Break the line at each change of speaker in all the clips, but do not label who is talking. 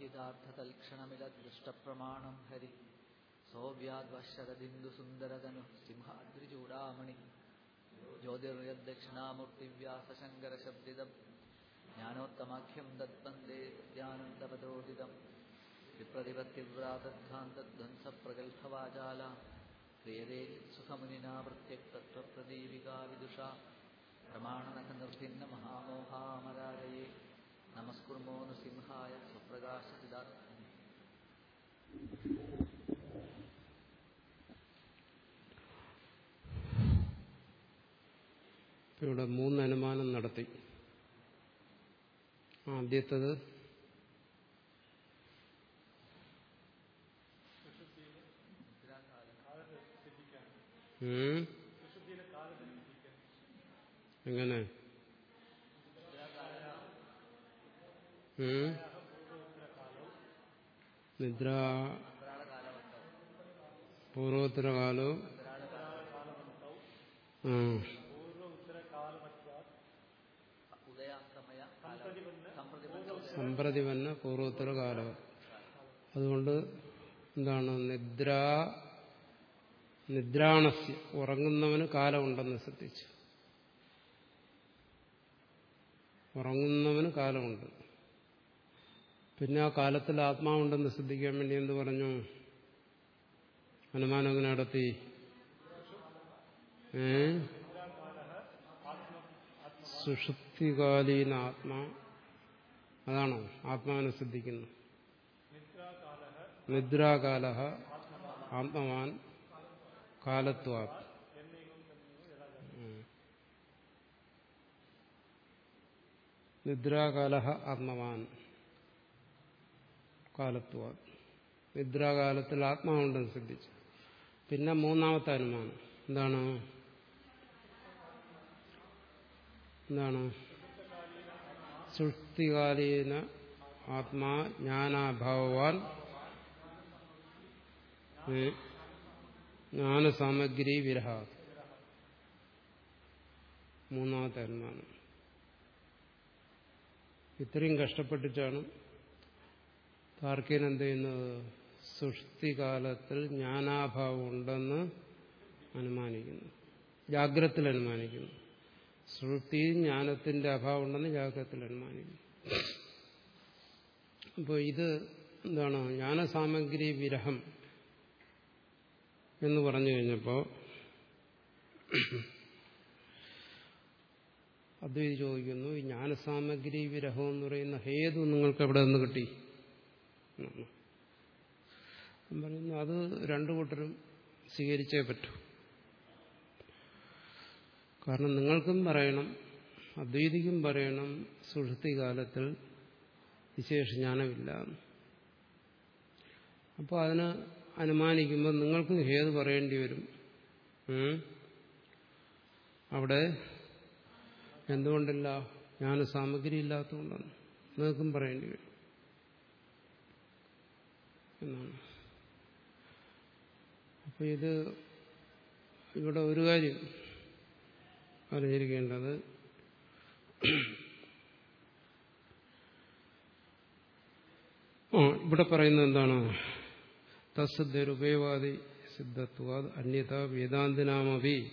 പ്രഹ്ലാദാഭിഹിതാർത്ഥതൽക്ഷണമിതദൃഷ്ടപ്രമാണം ഹരി. സോവ്യാദ്വശരദിന്ദുസുന്ദരതനു സിംഹാദ്രിചൂടാമണി ജ്യോതിർയദ്ദക്ഷിണാമൂർത്തിവ്യാസശങ്കരശബ്ദിതം. ജ്ഞാനോത്തമാഖ്യം തദ്വന്ദേ വിദ്യാനന്ദപദോദിതം വിപ്രതിപത്തിവ്രാതധ്വാന്തധ്വംസപ്രഗൽഭവാചാല ക്രിയതേ സുഖമുനിനാ പ്രത്യക്തത്വപ്രദീപികാ വിദുഷ പ്രമാണനഖനിർഭിന്ന മഹാമോഹാമരാജയേ
ഇവിടെ മൂന്ന് അനുമാനം നടത്തി ആദ്യത്തത്? എങ്ങനെ? നിദ്ര പൂർവോത്തരകാലവും
സമ്പ്രതിബന്ധ
സമ്പ്രതിപന്ന പൂർവോത്തര കാലം. അതുകൊണ്ട് എന്താണ് നിദ്ര നിദ്രാണസ്യ ഉറങ്ങുന്നവന് കാലമുണ്ടെന്ന് ശ്രദ്ധിച്ചു. ഉറങ്ങുന്നവന് കാലമുണ്ട്. പിന്നെ ആ കാലത്തിൽ ആത്മാവുണ്ടെന്ന് ശ്രദ്ധിക്കാൻ വേണ്ടി എന്ത് പറഞ്ഞു? അനുമാനം അങ്ങനെ നടത്തി. ഏ? സുഷുപ്തികാലീന ആത്മാ അതാണോ ആത്മാവിനെ ശ്രദ്ധിക്കുന്നു. നിദ്രാകാല ആത്മവാൻ കാലത്വാ നിദ്രാകാല ആത്മവാൻ കാലത്വാ നിദ്രാകാലത്തിൽ ആത്മാവുണ്ടെന്ന് ശ്രദ്ധിച്ചു. പിന്നെ മൂന്നാമത്തെ അനുമാനം. എന്താണ്? എന്താണ്? സൃഷ്ടികാലീന ആത്മാ ജ്ഞാനാഭാവാൻ ജ്ഞാനസാമഗ്രി വിരഹ മൂന്നാമത്തെ അനുമാനം. ഇത്രയും കഷ്ടപ്പെട്ടിട്ടാണ് താർക്കീൻ എന്ത് ചെയ്യുന്നത്? സൃഷ്ടികാലത്തിൽ ജ്ഞാനാഭാവം ഉണ്ടെന്ന് അനുമാനിക്കുന്നു. ജാഗ്രത്തിൽ അനുമാനിക്കുന്നു. ശ്രുതി ജ്ഞാനത്തിന്റെ അഭാവം ഉണ്ടെന്ന് ജാഗ്രത്തിൽ അനുമാനിക്കുന്നു. അപ്പോൾ ഇത് എന്താണ്? ജ്ഞാനസാമഗ്രി വിരഹം എന്ന് പറഞ്ഞു കഴിഞ്ഞപ്പോൾ അദ്വൈതി ചോദിക്കുന്നു ഈ ജ്ഞാനസാമഗ്രി വിരഹം എന്ന് പറയുന്ന ഹേതു നിങ്ങൾക്ക് എവിടെ നിന്ന് കിട്ടി. പറയുന്നു അത് രണ്ടു കൂട്ടരും സ്വീകരിച്ചേ പറ്റൂ. കാരണം നിങ്ങൾക്കും പറയണം അദ്വൈതിക്കും പറയണം സുഷുപ്തി കാലത്തിൽ വിശേഷ ജ്ഞാനമില്ല. അപ്പോൾ അതിന് അനുമാനിക്കുമ്പോൾ നിങ്ങൾക്കും ഹേതു പറയേണ്ടി വരും. അവിടെ എന്തുകൊണ്ടില്ല ജ്ഞാന സാമഗ്രി ഇല്ലാത്തതുകൊണ്ടാണ്. നിങ്ങൾക്കും പറയേണ്ടി വരും. എന്നാണ്. അപ്പൊ ഇത് ഇവിടെ ഒരു കാര്യം അറിഞ്ഞിരിക്കേണ്ടത് ആ ഇവിടെ പറയുന്നത് എന്താണ്? തസ്സദ്രുപയവാദി സിദ്ധത്വാദ് അന്യത വേദാന്തിനാമവി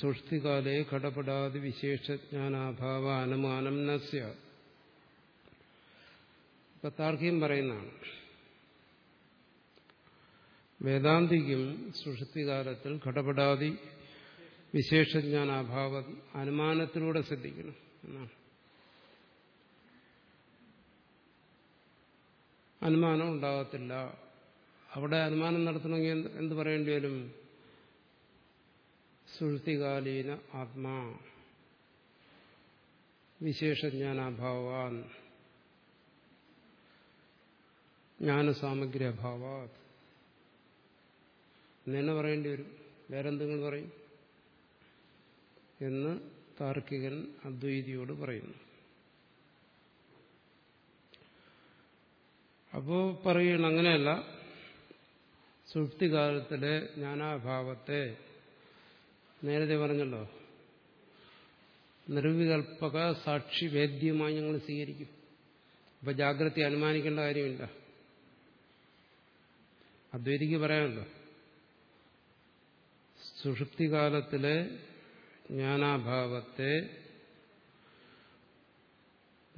സൃഷ്ടികാലേ ഘടപടാതി വിശേഷജ്ഞാനാഭാവ അനുമാനം നസ്യ. ഇപ്പൊ താർക്കികം പറയുന്നതാണ്. വേദാന്തിക്കും സൃഷ്ടികാലത്തിൽ ഘടപടാതി വിശേഷജ്ഞാനാഭാവം അനുമാനത്തിലൂടെ ശ്രദ്ധിക്കണം എന്നാണ്. അനുമാനം ഉണ്ടാകത്തില്ല. അവിടെ അനുമാനം നടത്തണമെങ്കിൽ എന്ത് പറയേണ്ടി വരും? സുഹൃത്തികാലീന ആത്മാ. വിശേഷജ്ഞാനാഭാവാൻ ജ്ഞാനസാമഗ്രി അഭാവാത് എന്നെ പറയേണ്ടി വരും. വേറെന്തെങ്കിലും പറയും? എന്ന് താർക്കികൻ അദ്വൈതിയോട് പറയുന്നു. അപ്പോ പറയണം അങ്ങനെയല്ല. സുഷ്ടികാലത്തിലെ ജ്ഞാനാഭാവത്തെ നേരത്തെ പറഞ്ഞല്ലോ. നിർവികൽപ്പക സാക്ഷി വേദ്യമായി ഞങ്ങൾ സ്വീകരിക്കും. അപ്പൊ ജാഗ്രത അനുമാനിക്കേണ്ട കാര്യമില്ല. അദ്വൈതിക്ക് പറയാമല്ലോ. സുഷുപ്തികാലത്തിലെ ജ്ഞാനാഭാവത്തെ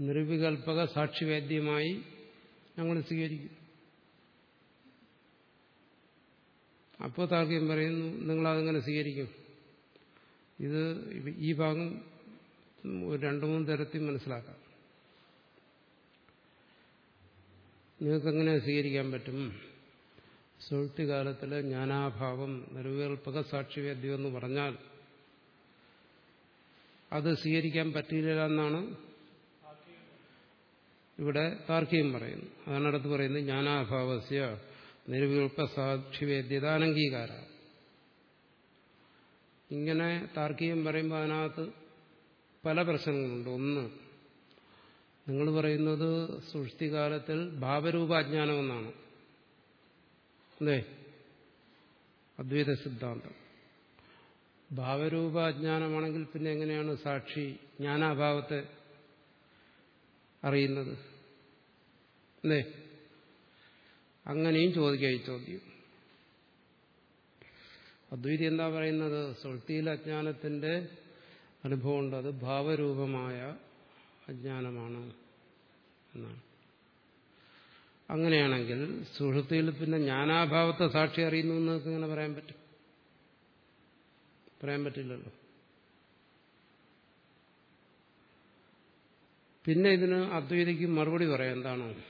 നിർവികൽപക സാക്ഷിവേദ്യമായി ഞങ്ങൾ സ്വീകരിക്കും. അപ്പോൾ താർക്കം പറയുന്നു നിങ്ങളതെങ്ങനെ സ്വീകരിക്കും. ഇത് ഈ ഭാഗം ഒരു രണ്ടു മൂന്ന് തരത്തിൽ മനസ്സിലാക്കാം. നിങ്ങൾക്കെങ്ങനെ സ്വീകരിക്കാൻ പറ്റും? സുഹൃത്തികാലത്തിലെ ജ്ഞാനാഭാവം നിർവികൽപക സാക്ഷിവേദ്യം എന്ന് പറഞ്ഞാൽ അത് സ്വീകരിക്കാൻ പറ്റില്ല എന്നാണ് ഇവിടെ താർക്കികം പറയുന്നു അതാണ് അടുത്ത് പറയുന്നത് ജ്ഞാനാഭാവസ്യ നിരവികൽപ്പ സാക്ഷിവേദ്യത അനംഗീകാര ഇങ്ങനെ താർക്കികം പറയുമ്പോൾ അതിനകത്ത് പല പ്രശ്നങ്ങളുണ്ട്. ഒന്ന് നിങ്ങൾ പറയുന്നത് സൃഷ്ടികാലത്തിൽ ഭാവരൂപാജ്ഞാനം എന്നാണ്. അല്ലേ? അദ്വൈത സിദ്ധാന്തം. ഭാവരൂപ അജ്ഞാനമാണെങ്കിൽ പിന്നെ എങ്ങനെയാണ് സാക്ഷി ജ്ഞാനാഭാവത്തെ അറിയുന്നത്? അല്ലേ? അങ്ങനെയും ചോദിക്കാം ഈ ചോദ്യം. അദ്വൈതി എന്താ പറയുന്നത്? സുൽത്തിയിൽ അജ്ഞാനത്തിന്റെ അനുഭവമുണ്ട്. അത് ഭാവരൂപമായ അജ്ഞാനമാണ് എന്നാണ്. അങ്ങനെയാണെങ്കിൽ സുഹൃത്തിയിൽ പിന്നെ ജ്ഞാനാഭാവത്തെ സാക്ഷി അറിയുന്നു എന്ന് ഇങ്ങനെ പറയാൻ പറ്റും. പറയാൻ പറ്റില്ലല്ലോ. പിന്നെ ഇതിന് അദ്വൈതയ്ക്ക് മറുപടി പറയാം. എന്താണ്?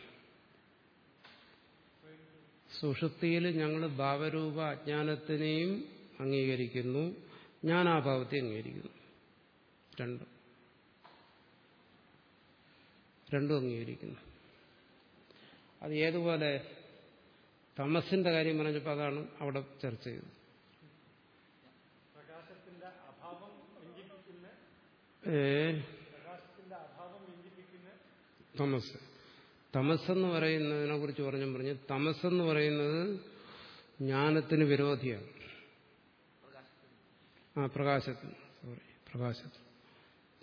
സുഷുപ്തിയിൽ ഞങ്ങൾ ഭാവരൂപ അജ്ഞാനത്തിനെയും അംഗീകരിക്കുന്നു. ജ്ഞാനാഭാവത്തെ അംഗീകരിക്കുന്നു. രണ്ടും. രണ്ടും അംഗീകരിക്കുന്നു. അത് ഏതുപോലെ? തമസിന്റെ കാര്യം പറഞ്ഞപ്പോൾ അതാണ് അവിടെ ചർച്ച ചെയ്തത്
പ്രകാശത്തിന്റെ അഭാവം വ്യഞ്ചിപ്പിക്കുന്ന
ഏ
പ്രകാശത്തിന്റെ അഭാവം വ്യഞ്ചിപ്പിക്കുന്ന
തമസ്. തമസ്സെന്ന് പറയുന്നതിനെ കുറിച്ച് പറഞ്ഞു പറഞ്ഞു തമസ്സെന്ന് പറയുന്നത് ജ്ഞാനത്തിന് വിരോധിയാണ്. ആ പ്രകാശത്തിന്. സോറി പ്രകാശത്തിന്.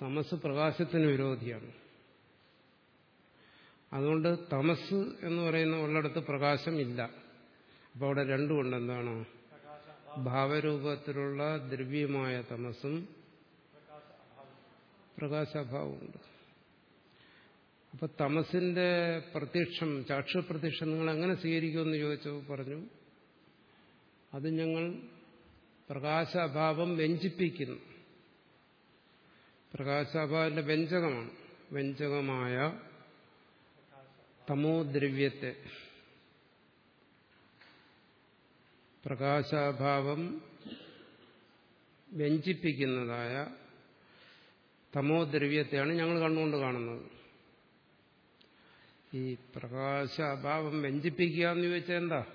തമസ് പ്രകാശത്തിന് വിരോധിയാണ്. അതുകൊണ്ട് തമസ് എന്ന് പറയുന്ന ഉള്ളിടത്ത് പ്രകാശം ഇല്ല. അപ്പോൾ അവിടെ രണ്ടുമുണ്ട് എന്താണ്? ഭാവരൂപത്തിലുള്ള ദ്രവ്യമായ തമസും പ്രകാശാഭാവമുണ്ട്. അപ്പൊ തമസിന്റെ പ്രത്യക്ഷം ചാക്ഷുപ്രത്യക്ഷം നിങ്ങൾ എങ്ങനെ സ്വീകരിക്കുമെന്ന് ചോദിച്ചു പറഞ്ഞു അത് ഞങ്ങൾ പ്രകാശാഭാവം വ്യഞ്ചിപ്പിക്കുന്നു. പ്രകാശാഭാവന്റെ വ്യഞ്ജകമാണ്. വ്യഞ്ജകമായ തമോദ്രവ്യത്തെ. പ്രകാശാഭാവം വ്യഞ്ചിപ്പിക്കുന്നതായ തമോദ്രവ്യത്തെയാണ് ഞങ്ങൾ കണ്ണുകൊണ്ട് കാണുന്നത്. ഈ പ്രകാശാഭാവം വ്യഞ്ചിപ്പിക്കുക എന്ന് ചോദിച്ചാൽ എന്താ?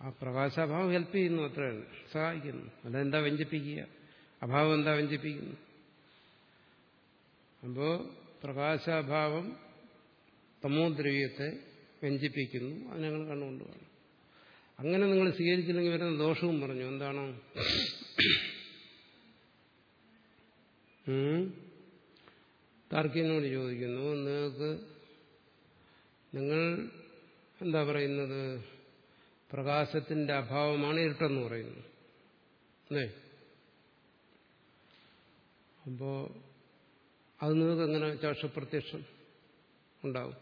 ആ പ്രകാശാഭാവം ഹെൽപ്പ് ചെയ്യുന്നു അത്രയാണ് സഹായിക്കുന്നു. അതെന്താ വ്യഞ്ചിപ്പിക്കുക? അഭാവം എന്താ വ്യഞ്ചിപ്പിക്കുന്നു? അപ്പോ പ്രകാശാഭാവം തമോദ്രവ്യത്തെ വ്യഞ്ചിപ്പിക്കുന്നു. അത് ഞങ്ങൾ കണ്ണുകൊണ്ട് കാണും. അങ്ങനെ നിങ്ങൾ സ്വീകരിച്ചില്ലെങ്കിൽ വരുന്ന ദോഷവും പറഞ്ഞു. എന്താണ്? താർക്കിനോട് ചോദിക്കുന്നു. നിങ്ങൾക്ക് നിങ്ങൾ എന്താ പറയുന്നത്? പ്രകാശത്തിന്റെ അഭാവമാണ് ഇരുട്ടെന്ന് പറയുന്നു. അപ്പോ അത് നിങ്ങൾക്ക് എങ്ങനെ ചാക്ഷപ്രത്യക്ഷം ഉണ്ടാവും?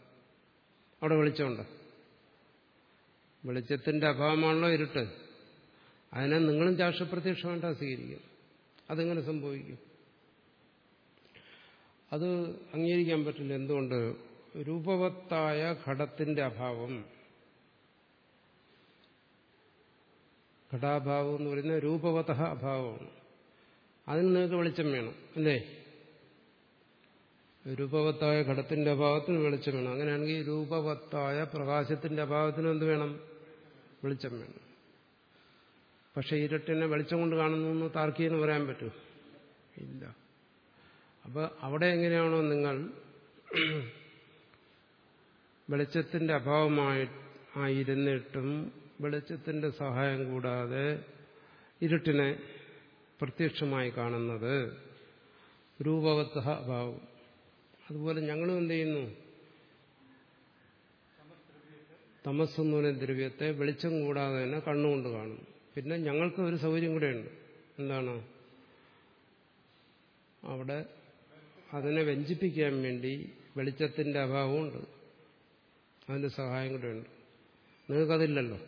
അവിടെ വെളിച്ചമുണ്ട്? വെളിച്ചത്തിന്റെ അഭാവമാണല്ലോ ഇരുട്ട്. അതിനെ നിങ്ങളും ചാക്ഷപ്രത്യക്ഷമായിട്ടാ സ്വീകരിക്കും അതെങ്ങനെ സംഭവിക്കും? അത് അംഗീകരിക്കാൻ പറ്റില്ല. എന്തുകൊണ്ട്? രൂപവത്തായ ഘടത്തിന്റെ അഭാവം. ഘടാഭാവം എന്ന് പറയുന്ന രൂപവത അഭാവമാണ് അതിന് നിങ്ങൾക്ക് വെളിച്ചം വേണം അല്ലേ? രൂപവത്തായ ഘടത്തിന്റെ അഭാവത്തിന് വെളിച്ചം വേണം. അങ്ങനെയാണെങ്കിൽ രൂപവത്തായ പ്രകാശത്തിന്റെ അഭാവത്തിന് എന്ത് വേണം? വെളിച്ചം വേണം. പക്ഷെ ഇരട്ടിനെ വെളിച്ചം കൊണ്ട് കാണുന്നു എന്ന് താർക്കിയെന്ന് പറയാൻ പറ്റൂ? ഇല്ല. അപ്പൊ അവിടെ എങ്ങനെയാണോ നിങ്ങൾ വെളിച്ചത്തിന്റെ അഭാവമായി ആയിരുന്നിട്ടും വെളിച്ചത്തിന്റെ സഹായം കൂടാതെ ഇരുട്ടിനെ പ്രത്യക്ഷമായി കാണുന്നത് രൂപവത്ത അഭാവം. അതുപോലെ ഞങ്ങളും എന്ത് ചെയ്യുന്നു? തമസ്സെന്ന് പറയുന്ന ദ്രവ്യത്തെ വെളിച്ചം കൂടാതെ തന്നെ കണ്ണുകൊണ്ട് കാണുന്നു. പിന്നെ ഞങ്ങൾക്ക് ഒരു സൗകര്യം കൂടെയുണ്ട്. എന്താണ്? അവിടെ അതിനെ വ്യഞ്ചിപ്പിക്കാൻ വേണ്ടി വെളിച്ചത്തിന്റെ അഭാവമുണ്ട്. അതിന്റെ സഹായം കൂടെ ഉണ്ട്. നിങ്ങൾക്കതില്ലല്ലോ.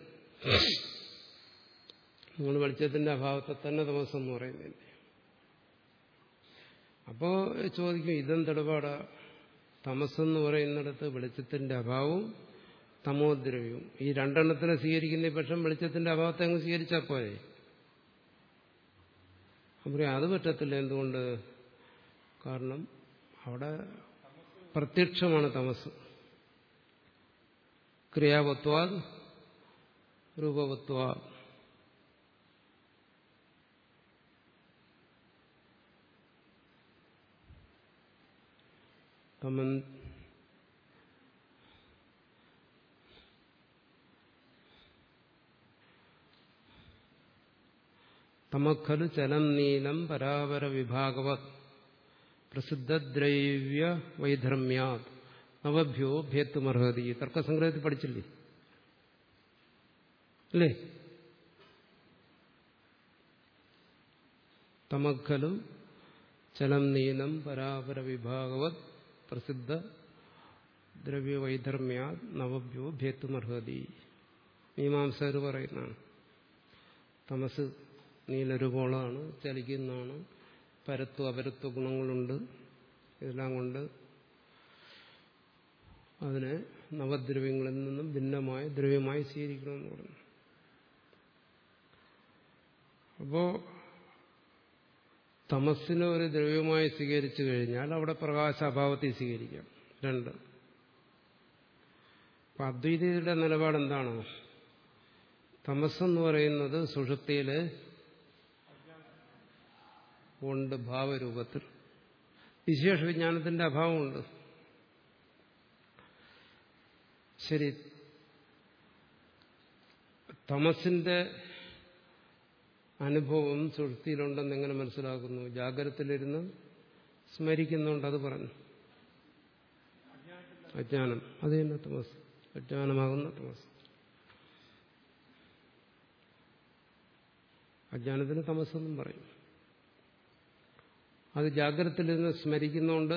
നിങ്ങൾ വെളിച്ചത്തിന്റെ അഭാവത്തെ തന്നെ എന്ന് പറയുന്നില്ല? അപ്പോ ചോദിക്കും ഇതെന്തെടുപാടാ? തമസെന്ന് പറയുന്നിടത്ത് വെളിച്ചത്തിന്റെ അഭാവവും തമോദ്രവ്യവും. ഈ രണ്ടെണ്ണത്തിനെ സ്വീകരിക്കുന്ന പക്ഷം വെളിച്ചത്തിന്റെ അഭാവത്തെ അങ്ങ് സ്വീകരിച്ചാൽ പോരെ? അപ്പം അത് പറ്റത്തില്ല എന്തുകൊണ്ട്? കാരണം അവിടെ പ്രത്യക്ഷമാണ് തമസ്. ക്രിയാവത്വാ രൂപവത്വ തമഖലു ചലം നീലം പരാപര വിഭാഗവത്. പ്രസിദ്ധദ്രവ്യ വൈധർമ്യാത് നവഭ്യോ ഭേത്തുമർഹതി. തർക്കസംഗ്രഹത്തിൽ പഠിച്ചില്ലേ? അല്ലേ? തമഖലു ചലം നീനം പരാപര വിഭാഗവത് പ്രസിദ്ധ ദ്രവ്യവൈധർമ്യാ നവഭ്യോ ഭേത്തുമർഹതി. മീമാംസകർ പറയുന്നതാണ്. തമസ് നീലരൂപമുള്ളതാണ് ചലിക്കുന്നതാണ്. പരത്വ അപരത്വ ഗുണങ്ങളുണ്ട്. ഇതെല്ലാം കൊണ്ട് അതിനെ നവദ്രവ്യങ്ങളിൽ നിന്നും ഭിന്നമായ ദ്രവ്യമായി സ്വീകരിക്കണമെന്ന് പറഞ്ഞു. അപ്പോ തമസ്സിനെ ഒരു ദ്രവ്യമായി സ്വീകരിച്ചു കഴിഞ്ഞാൽ അവിടെ പ്രകാശ പ്രകാശാഭാവത്തെ സ്വീകരിക്കാം. രണ്ട്. അപ്പൊ അദ്വൈതയുടെ നിലപാട് എന്താണ് തമസ്സെന്ന് പറയുന്നത് സുഷുപ്തിയിൽ ഉണ്ട് ഭാവരൂപത്തിൽ വിശേഷ വിജ്ഞാനത്തിന്റെ അഭാവമുണ്ട്. ശരി. തമസിന്റെ അനുഭവം സുഷ്ടിയിലുണ്ടെന്ന് എങ്ങനെ മനസ്സിലാക്കുന്നു? ജാഗ്രതത്തിലിരുന്ന് സ്മരിക്കുന്നുണ്ട് അത് പറഞ്ഞു. അജ്ഞാനം. അത് തന്നെ തമസ്. അജ്ഞാനമാകുന്ന തമസ്. അജ്ഞാനത്തിന് തമസ്സെന്നും പറയും. അത് ജാഗ്രതത്തിലിരുന്ന് സ്മരിക്കുന്നതുകൊണ്ട്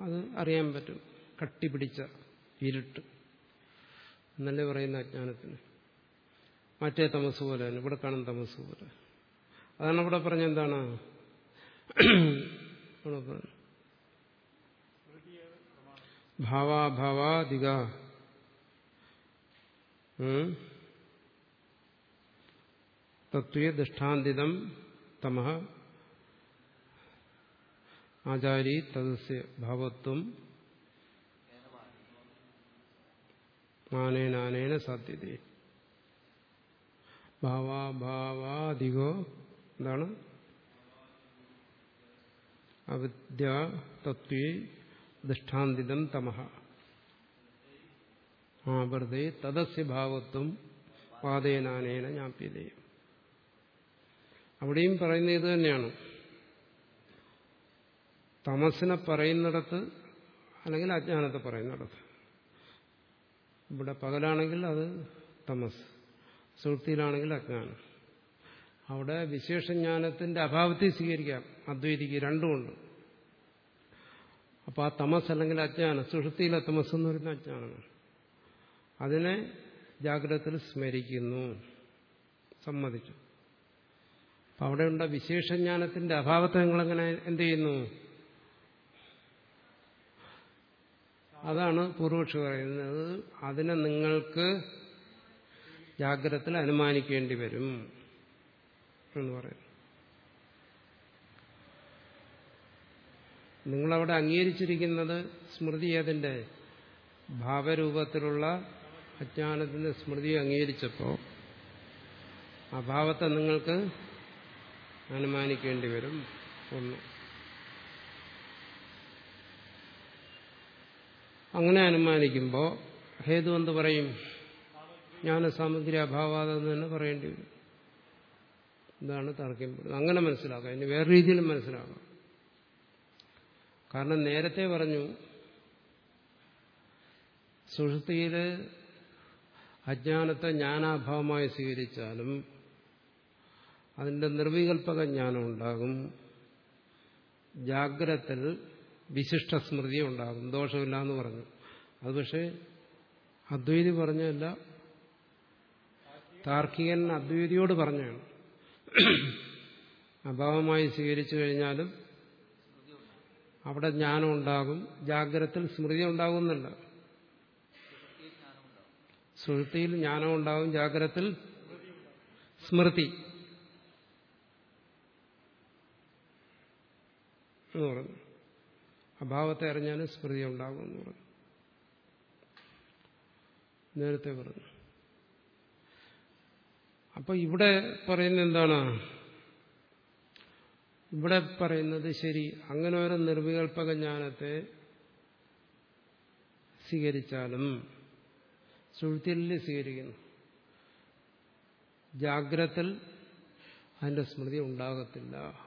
അത് അറിയാൻ പറ്റും. കട്ടിപിടിച്ച ഇരുട്ട്. എന്നല്ലേ പറയുന്ന അജ്ഞാനത്തിന് മറ്റേ തമസ് പോലെ തന്നെ ഇവിടെ കാണുന്ന തമസ് പോലെ. അതാണ് ഇവിടെ പറഞ്ഞ എന്താണ്? ഭാവാഭാവാധിക തത്വ ദൃഷ്ടാന്തിതം തമ ആചാരി തദസ്യ ഭാവത്വം ആനേനാനേന സാധ്യത ഭാവാഭാവാധികോ എന്താണ് അവിദ്യ തത്വേ ദൃഷ്ടാന്തിതം തമഹ ആവൃതേ തദസ്യ ഭാവത്വം പാതേനാനേന ജ്ഞാപ്യതയും അവിടെയും പറയുന്നത് ഇത് തന്നെയാണ്. തമസിനെ പറയുന്നിടത്ത് അല്ലെങ്കിൽ അജ്ഞാനത്തെ പറയുന്നിടത്ത്. ഇവിടെ പകലാണെങ്കിൽ അത് തമസ് സുഹൃത്തിയിലാണെങ്കിൽ അജ്ഞാനം. അവിടെ വിശേഷജ്ഞാനത്തിന്റെ അഭാവത്തെ സ്വീകരിക്കാം അദ്വൈതിക്ക് രണ്ടുമുണ്ട് അപ്പോൾ ആ തമസ് അല്ലെങ്കിൽ അജ്ഞാനം സുഷൃത്തിയിലെ തമസ് എന്ന് പറയുന്ന അജ്ഞാനമാണ്. അതിനെ ജാഗ്രതത്തിൽ സ്മരിക്കുന്നു സമ്മതിച്ചു. അപ്പം അവിടെയുള്ള വിശേഷജ്ഞാനത്തിന്റെ അഭാവത്തെ നിങ്ങളെങ്ങനെ എന്ത് ചെയ്യുന്നു? അതാണ് പൂർവക്ഷി പറയുന്നത്. അതിനെ നിങ്ങൾക്ക് ജാഗ്രതത്തിൽ അനുമാനിക്കേണ്ടി വരും എന്ന് പറയുന്നു. നിങ്ങളവിടെ അംഗീകരിച്ചിരിക്കുന്നത് സ്മൃതി ഏതിന്റെ? ഭാവരൂപത്തിലുള്ള അജ്ഞാനത്തിന്റെ സ്മൃതി അംഗീകരിച്ചപ്പോൾ അഭാവത്തെ നിങ്ങൾക്ക് അനുമാനിക്കേണ്ടി വരും ഒന്ന്. അങ്ങനെ അനുമാനിക്കുമ്പോൾ ഹേതു എന്ത് പറയും? ജ്ഞാനസാമഗ്രി അഭാവാതെന്ന് തന്നെ പറയേണ്ടി വരും. ഇതാണ് തർക്കം. അങ്ങനെ മനസ്സിലാക്കുക ഇനി വേറെ രീതിയിലും മനസ്സിലാക്കാം. കാരണം നേരത്തെ പറഞ്ഞു സുഷൃത്തിയിൽ അജ്ഞാനത്തെ ജ്ഞാനാഭാവമായി സ്വീകരിച്ചാലും അതിന്റെ നിർവികൽപക ജ്ഞാനം ഉണ്ടാകും. ജാഗ്രത്തിൽ വിശിഷ്ട സ്മൃതി ഉണ്ടാകും. ദോഷമില്ല എന്ന് പറഞ്ഞു. അത് പക്ഷേ അദ്വൈതി പറഞ്ഞല്ല താർക്കികൻ അദ്വൈതിയോട് പറഞ്ഞാണ് അഭാവമായി സ്വീകരിച്ചു കഴിഞ്ഞാലും അവിടെ ജ്ഞാനം ഉണ്ടാകും. ജാഗ്രത്തിൽ സ്മൃതി ഉണ്ടാകുന്നുണ്ട് സുഹൃത്തിയിൽ ജ്ഞാനം ഉണ്ടാകും ജാഗ്രത്തിൽ സ്മൃതി. എന്ന് പറഞ്ഞു. അഭാവത്തെ അറിഞ്ഞാലും സ്മൃതി ഉണ്ടാകും എന്ന് പറഞ്ഞു. നേരത്തെ പറഞ്ഞു. അപ്പൊ ഇവിടെ പറയുന്ന എന്താണ്? ഇവിടെ പറയുന്നത് ശരി. അങ്ങനെ ഒരു നിർവികൽപക ജ്ഞാനത്തെ സ്വീകരിച്ചാലും സുഴുത്തിൽ സ്വീകരിക്കുന്നു. ജാഗ്രത്തിൽ അതിന്റെ സ്മൃതി ഉണ്ടാകത്തില്ല.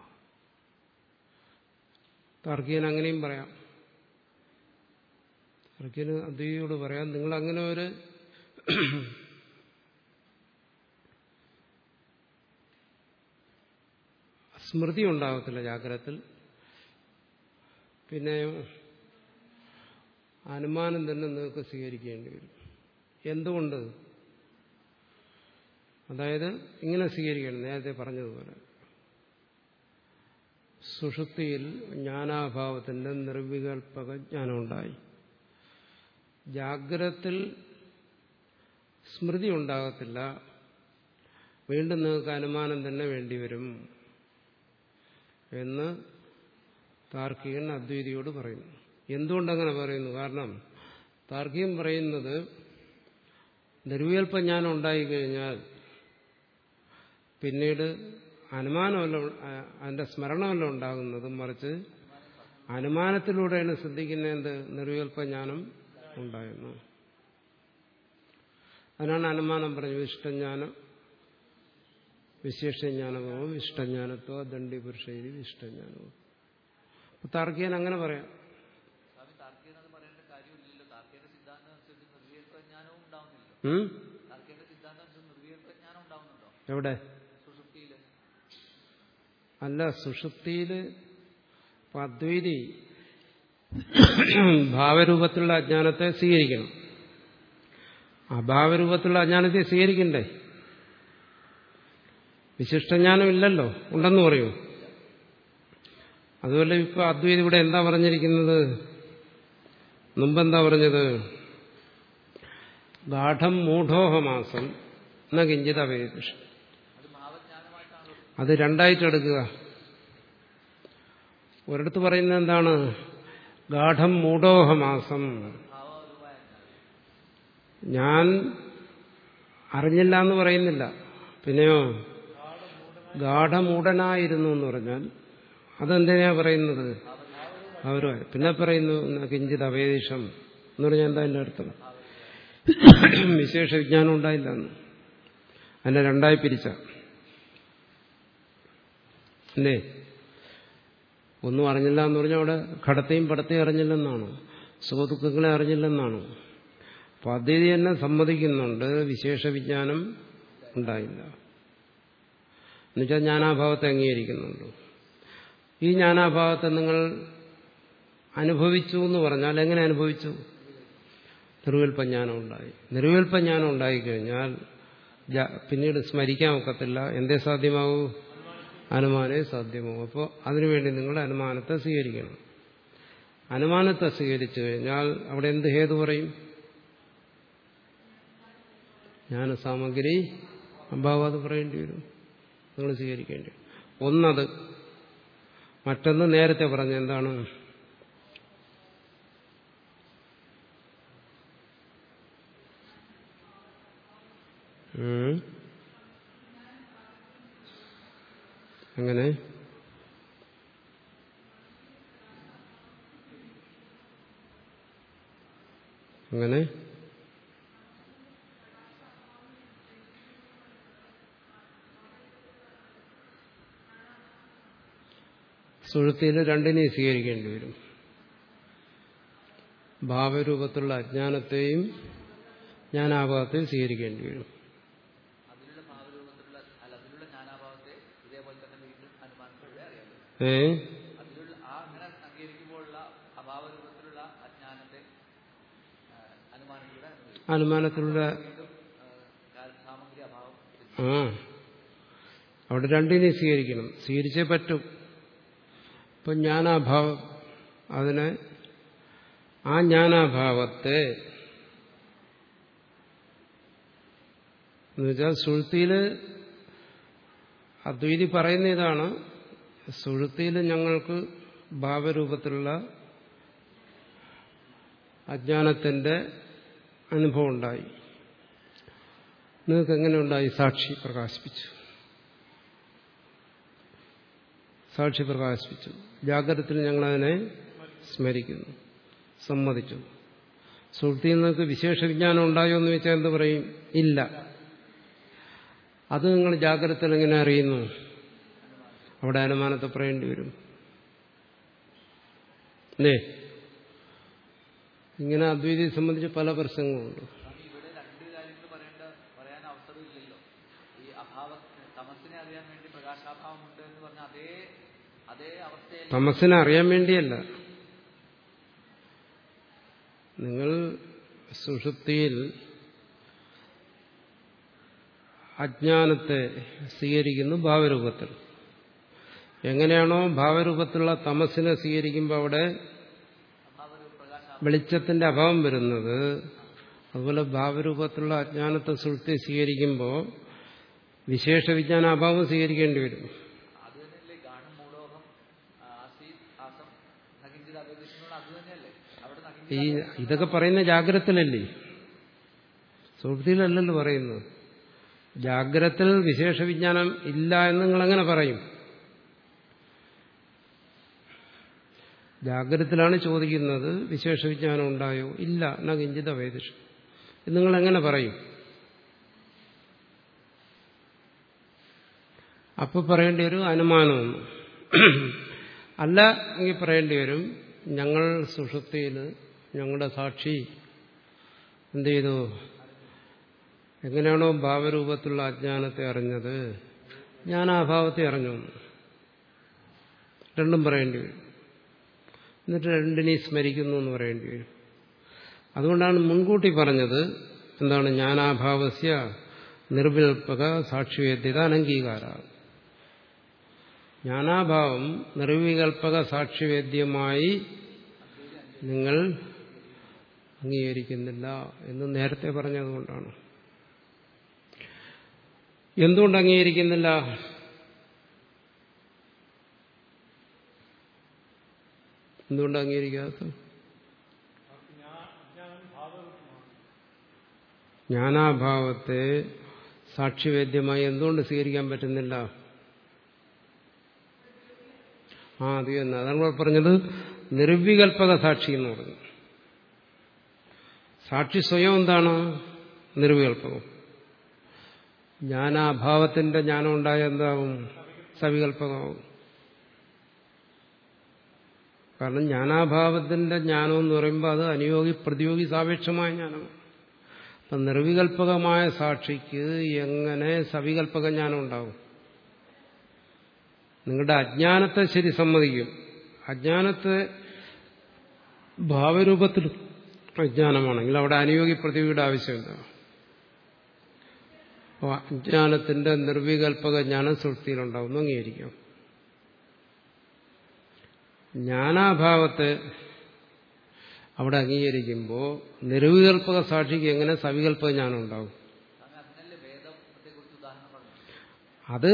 താർക്കികൻ അങ്ങനെയും പറയാം. താർക്കികന് അദ്വൈതിയോട് പറയാം. നിങ്ങൾ അങ്ങനെ ഒരു സ്മൃതി ഉണ്ടാകത്തില്ല ജാഗ്രത്തിൽ പിന്നെ അനുമാനം തന്നെ നിങ്ങൾക്ക് സ്വീകരിക്കേണ്ടി വരും. എന്തുകൊണ്ട്? അതായത് ഇങ്ങനെ സ്വീകരിക്കണം. നേരത്തെ പറഞ്ഞതുപോലെ. സുഷുപ്തിയിൽ ജ്ഞാനാഭാവത്തിന്റെ നിർവികൽപക ജ്ഞാനമുണ്ടായി ജാഗ്രത്തിൽ സ്മൃതി ഉണ്ടാകത്തില്ല. വീണ്ടും നിങ്ങൾക്ക് അനുമാനം തന്നെ വേണ്ടിവരും എന്ന് താർക്കികൻ അദ്വൈതിയോട് പറയുന്നു. എന്തുകൊണ്ടങ്ങനെ പറയുന്നു? കാരണം താർക്കികം പറയുന്നത് നിർവികൽപ്പ ജ്ഞാനം ഉണ്ടായിക്കഴിഞ്ഞാൽ പിന്നീട് അനുമാനമല്ല അതിന്റെ സ്മരണമല്ല ഉണ്ടാകുന്നത്. മറിച്ച് അനുമാനത്തിലൂടെയാണ് ശ്രദ്ധിക്കുന്ന എന്ത് നിർവികൽപ്പജ്ഞാനം ഉണ്ടായിരുന്നു അതിനാണ് അനുമാനം പറഞ്ഞു വിഷ്ടജ്ഞാനം വിശേഷജ്ഞാനമോ വിഷ്ടജ്ഞാനത്തോ ദണ്ഡി വിഷ്ടജ്ഞാനമോ അപ്പൊ താർക്കികൻ അങ്ങനെ പറയാം.
സ്വാമി താർക്കികനത് പറയേണ്ട കാര്യമില്ലല്ലോ താർക്കികന്റെ സിദ്ധാന്തം അനുസരിച്ച് നിർവികൽപ്പജ്ഞാനവും ഉണ്ടാവുന്നില്ലല്ലോ
ഉം?
താർക്കികന്റെ സിദ്ധാന്തം അനുസരിച്ച് നിർവികൽപ്പജ്ഞാനം ഉണ്ടാവുന്നുണ്ടോ
എവിടെ
സുഷുപ്തിയിൽ
അല്ല സുഷുപ്തിയിൽ അദ്വൈതി ഭാവരൂപത്തിലുള്ള അജ്ഞാനത്തെ സ്വീകരിക്കണം. അഭാവരൂപത്തിലുള്ള അജ്ഞാനത്തെ സ്വീകരിക്കണ്ടേ? വിശിഷ്ടജ്ഞാനം ഇല്ലല്ലോ ഉണ്ടെന്ന് പറയൂ. അതുപോലെ ഇപ്പൊ അദ്വൈതി ഇവിടെ എന്താ പറഞ്ഞിരിക്കുന്നത്? മുമ്പെന്താ പറഞ്ഞത്? ഗാഠം മൂഢോഹമാസം എന്ന കിഞ്ചിത അപേക്ഷ
അത്
രണ്ടായിട്ടെടുക്കുക. ഒരിടത്ത് പറയുന്നത് എന്താണ്? ഗാഠം മൂഢോഹമാസം. ഞാൻ അറിഞ്ഞില്ല എന്ന് പറയുന്നില്ല. പിന്നെയോ? ഗാഠമൂടനായിരുന്നു എന്ന് പറഞ്ഞാൽ അതെന്തിനാ പറയുന്നത്? അവർ പിന്നെ പറയുന്നു കിഞ്ചിത് അവേദിഷം എന്ന് പറഞ്ഞാൽ എന്താ അതിന്റെ അർത്ഥം? വിശേഷ വിജ്ഞാനം ഉണ്ടായില്ല എന്ന്. അതിനെ രണ്ടായി പിരിച്ച. അല്ലേ? ഒന്നും അറിഞ്ഞില്ല എന്ന് പറഞ്ഞാൽ അവിടെ ഘടത്തെയും പടത്തെയും അറിഞ്ഞില്ലെന്നാണ്? സുഖദുഃഖങ്ങളെ അറിഞ്ഞില്ലെന്നാണ്? അപ്പൊ അദ്വൈതി തന്നെ സമ്മതിക്കുന്നുണ്ട്. വിശേഷ വിജ്ഞാനം ഉണ്ടായില്ല. എന്നുവെച്ചാൽ ജ്ഞാനാഭാവത്തെ അംഗീകരിക്കുന്നുണ്ട്. ഈ ജ്ഞാനാഭാവത്തെ നിങ്ങൾ അനുഭവിച്ചു എന്ന് പറഞ്ഞാൽ എങ്ങനെ അനുഭവിച്ചു? നിർവിൽപ്പജ്ഞാനം ഉണ്ടായി. നിർവിൽപ്പജ്ഞാനം ഉണ്ടായിക്കഴിഞ്ഞാൽ പിന്നീട് സ്മരിക്കാൻ ഒക്കത്തില്ല. എന്തേ സാധ്യമാകൂ അനുമാനേ സാധ്യമോ? അപ്പോൾ അതിനുവേണ്ടി നിങ്ങൾ അനുമാനത്തെ സ്വീകരിക്കണം. അനുമാനത്തെ സ്വീകരിച്ചു കഴിഞ്ഞാൽ അവിടെ എന്ത് ഹേതു പറയും? ജ്ഞാനസാമഗ്രി അഭാവം അത് പറയേണ്ടി വരും. നിങ്ങൾ സ്വീകരിക്കേണ്ടി വരും. ഒന്നത് മറ്റൊന്ന് നേരത്തെ പറഞ്ഞ എന്താണ്? ഉം. അങ്ങനെ അങ്ങനെ സുഴുത്തിയിൽ രണ്ടിനെയും സ്വീകരിക്കേണ്ടി വരും. ഭാവരൂപത്തിലുള്ള അജ്ഞാനത്തെയും ജ്ഞാനാഭാവത്തെയും സ്വീകരിക്കേണ്ടി വരും
അതിലുള്ള ഭാവരൂപത്തിലുള്ള അല്ല അതിലുള്ള ജ്ഞാനാഭാവത്തെ ഇതേപോലെ തന്നെ വീണ്ടും അനുമാനത്തിലൂടെ അറിയാമല്ലോ
ഏ?
അനുമാനത്തിലൂടെ ആ.
അവിടെ രണ്ടിനെയും സ്വീകരിക്കണം. സ്വീകരിച്ചേ പറ്റും. ഇപ്പൊ ജ്ഞാനാഭാവം അതിനെ ആ ജ്ഞാനാഭാവത്തെ എന്നുവെച്ചാൽ സുഴ്ത്തിയിൽ അദ്വൈതി പറയുന്ന ഇതാണ് സുഴുത്തിയിൽ ഞങ്ങൾക്ക് ഭാവരൂപത്തിലുള്ള അജ്ഞാനത്തിന്റെ അനുഭവം ഉണ്ടായി. നിങ്ങൾക്ക് എങ്ങനെ ഉണ്ടായി? സാക്ഷി പ്രകാശിപ്പിച്ചു. സാക്ഷി പ്രകാശിപ്പിച്ചു. ജാഗ്രതത്തിൽ ഞങ്ങളതിനെ സ്മരിക്കുന്നു. സമ്മതിച്ചു. സുഹൃത്തിയിൽ നിങ്ങൾക്ക് വിശേഷ വിജ്ഞാനം ഉണ്ടായോ എന്ന് വെച്ചാൽ എന്ത് പറയും? ഇല്ല. അത് നിങ്ങൾ ജാഗ്രതത്തിൽ എങ്ങനെ അറിയുന്നു? അവിടെ അനുമാനത്തെ പറയേണ്ടി വരും. അല്ലേ ഇങ്ങനെ അദ്വൈതിയെ സംബന്ധിച്ച് പല പ്രശ്നങ്ങളുണ്ട്
തമസിനെ അറിയാൻ
വേണ്ടിയല്ല. നിങ്ങൾ സുഷുപ്തിയിൽ അജ്ഞാനത്തെ സ്വീകരിക്കുന്നു ഭാവരൂപത്തിൽ. എങ്ങനെയാണോ ഭാവരൂപത്തിലുള്ള തമസിനെ സ്വീകരിക്കുമ്പോൾ അവിടെ വെളിച്ചത്തിന്റെ അഭാവം വരുന്നത്. അതുപോലെ ഭാവരൂപത്തിലുള്ള അജ്ഞാനത്തെ സുഹൃത്തി സ്വീകരിക്കുമ്പോൾ വിശേഷ വിജ്ഞാന അഭാവം സ്വീകരിക്കേണ്ടി വരും. ഈ ഇതൊക്കെ പറയുന്ന ജാഗ്രതത്തിലല്ലേ? സുഹൃത്തിയിലല്ലല്ലോ പറയുന്നത്. ജാഗ്രത്തിൽ വിശേഷ വിജ്ഞാനം ഇല്ല എന്ന് നിങ്ങൾ എങ്ങനെ പറയും? ജാഗ്രതത്തിലാണ് ചോദിക്കുന്നത് വിശേഷ വിജ്ഞാനം ഉണ്ടായോ? ഇല്ല. എന്നാ കിഞ്ചിത വേദിഷ. നിങ്ങൾ എങ്ങനെ പറയും? അപ്പൊ പറയേണ്ടി വരും അനുമാനമെന്ന്. അല്ല എങ്കിൽ പറയേണ്ടി വരും ഞങ്ങൾ സുഷുപ്തിയിൽ ഞങ്ങളുടെ സാക്ഷി എന്ത് ചെയ്തു? എങ്ങനെയാണോ ഭാവരൂപത്തിലുള്ള അജ്ഞാനത്തെ അറിഞ്ഞത്? ഞാൻ ആ ഭാവത്തെ അറിഞ്ഞു. രണ്ടും പറയേണ്ടി വരും. എന്നിട്ട് രണ്ടിനെയും സ്മരിക്കുന്നു എന്ന് പറയേണ്ടി വരും. അതുകൊണ്ടാണ് മുൻകൂട്ടി പറഞ്ഞത് എന്താണ് ജ്ഞാനാഭാവസ്യ നിർവിൽപ്പക സാക്ഷിവേദ്യത അനംഗീകാര. ജ്ഞാനാഭാവം നിർവികൽപ്പക സാക്ഷിവേദ്യമായി നിങ്ങൾ അംഗീകരിക്കുന്നില്ല എന്ന് നേരത്തെ പറഞ്ഞതുകൊണ്ടാണ്. എന്തുകൊണ്ട് അംഗീകരിക്കുന്നില്ല? എന്തുകൊണ്ട് അംഗീകരിക്കാത്ത ജ്ഞാനാഭാവത്തെ സാക്ഷിവേദ്യമായി എന്തുകൊണ്ട് സ്വീകരിക്കാൻ പറ്റുന്നില്ല? ആ അത് തന്നെ. അതാണ് പറഞ്ഞത് നിർവികൽപക സാക്ഷി എന്ന് പറഞ്ഞു. സാക്ഷി സ്വയം എന്താണ്? നിർവികൽപകം ജ്ഞാനാഭാവത്തിന്റെ ജ്ഞാനം ഉണ്ടായ എന്താവും? സവികൽപ്പകമാവും. കാരണം ജ്ഞാനാഭാവത്തിന്റെ ജ്ഞാനം എന്ന് പറയുമ്പോൾ അത് അനുയോഗി പ്രതിയോഗി സാപേക്ഷമായ ജ്ഞാനമാണ്. അപ്പം നിർവികൽപകമായ സാക്ഷിക്ക് എങ്ങനെ സവികൽപ്പക ജ്ഞാനം ഉണ്ടാവും? നിങ്ങളുടെ അജ്ഞാനത്തെ ശരി സമ്മതിക്കും. അജ്ഞാനത്തെ ഭാവരൂപത്തിൽ അജ്ഞാനമാണെങ്കിൽ അവിടെ അനുയോഗി പ്രതിയുടെ ആവശ്യമില്ല അപ്പോൾ അജ്ഞാനത്തിന്റെ നിർവികൽപക ജ്ഞാനം സൃഷ്ടിയിലുണ്ടാവുന്നു അംഗീകരിക്കാം. ജ്ഞാനാഭാവത്തെ അവിടെ അംഗീകരിക്കുമ്പോൾ നിരവികൽപ്പക സാക്ഷിക്ക് എങ്ങനെ സവികൽപ്പക ജ്ഞാനം ഉണ്ടാവും? അത്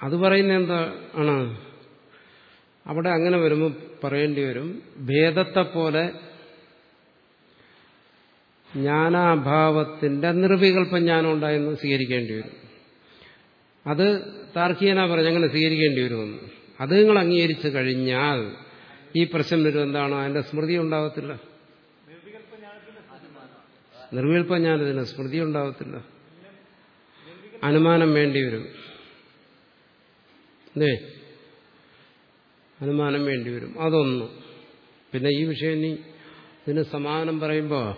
അത് പറയുന്ന എന്താ ആണ്? അവിടെ അങ്ങനെ വരുമ്പോൾ പറയേണ്ടി വരും ഭേദത്തെ പോലെ ജ്ഞാനാഭാവത്തിന്റെ നിർവികൽപ്പ ജ്ഞാനം ഉണ്ടായെന്ന് സ്വീകരിക്കേണ്ടി വരും. അത് താർക്കികനാ പറഞ്ഞ് അങ്ങനെ സ്വീകരിക്കേണ്ടി വരുമെന്ന്. അത് നിങ്ങൾ അംഗീകരിച്ചു കഴിഞ്ഞാൽ ഈ പ്രശ്നം വരും എന്താണ്? അതിന്റെ സ്മൃതി ഉണ്ടാവത്തില്ല. നിർവികൽപ്പ ജ്ഞാനത്തിന് സ്മൃതി ഉണ്ടാവത്തില്ല. അനുമാനം വേണ്ടി വരും. അനുമാനം വേണ്ടി വരും. അതൊന്ന്. പിന്നെ ഈ വിഷയം നീ ഇതിന് സമാനം പറയുമ്പോൾ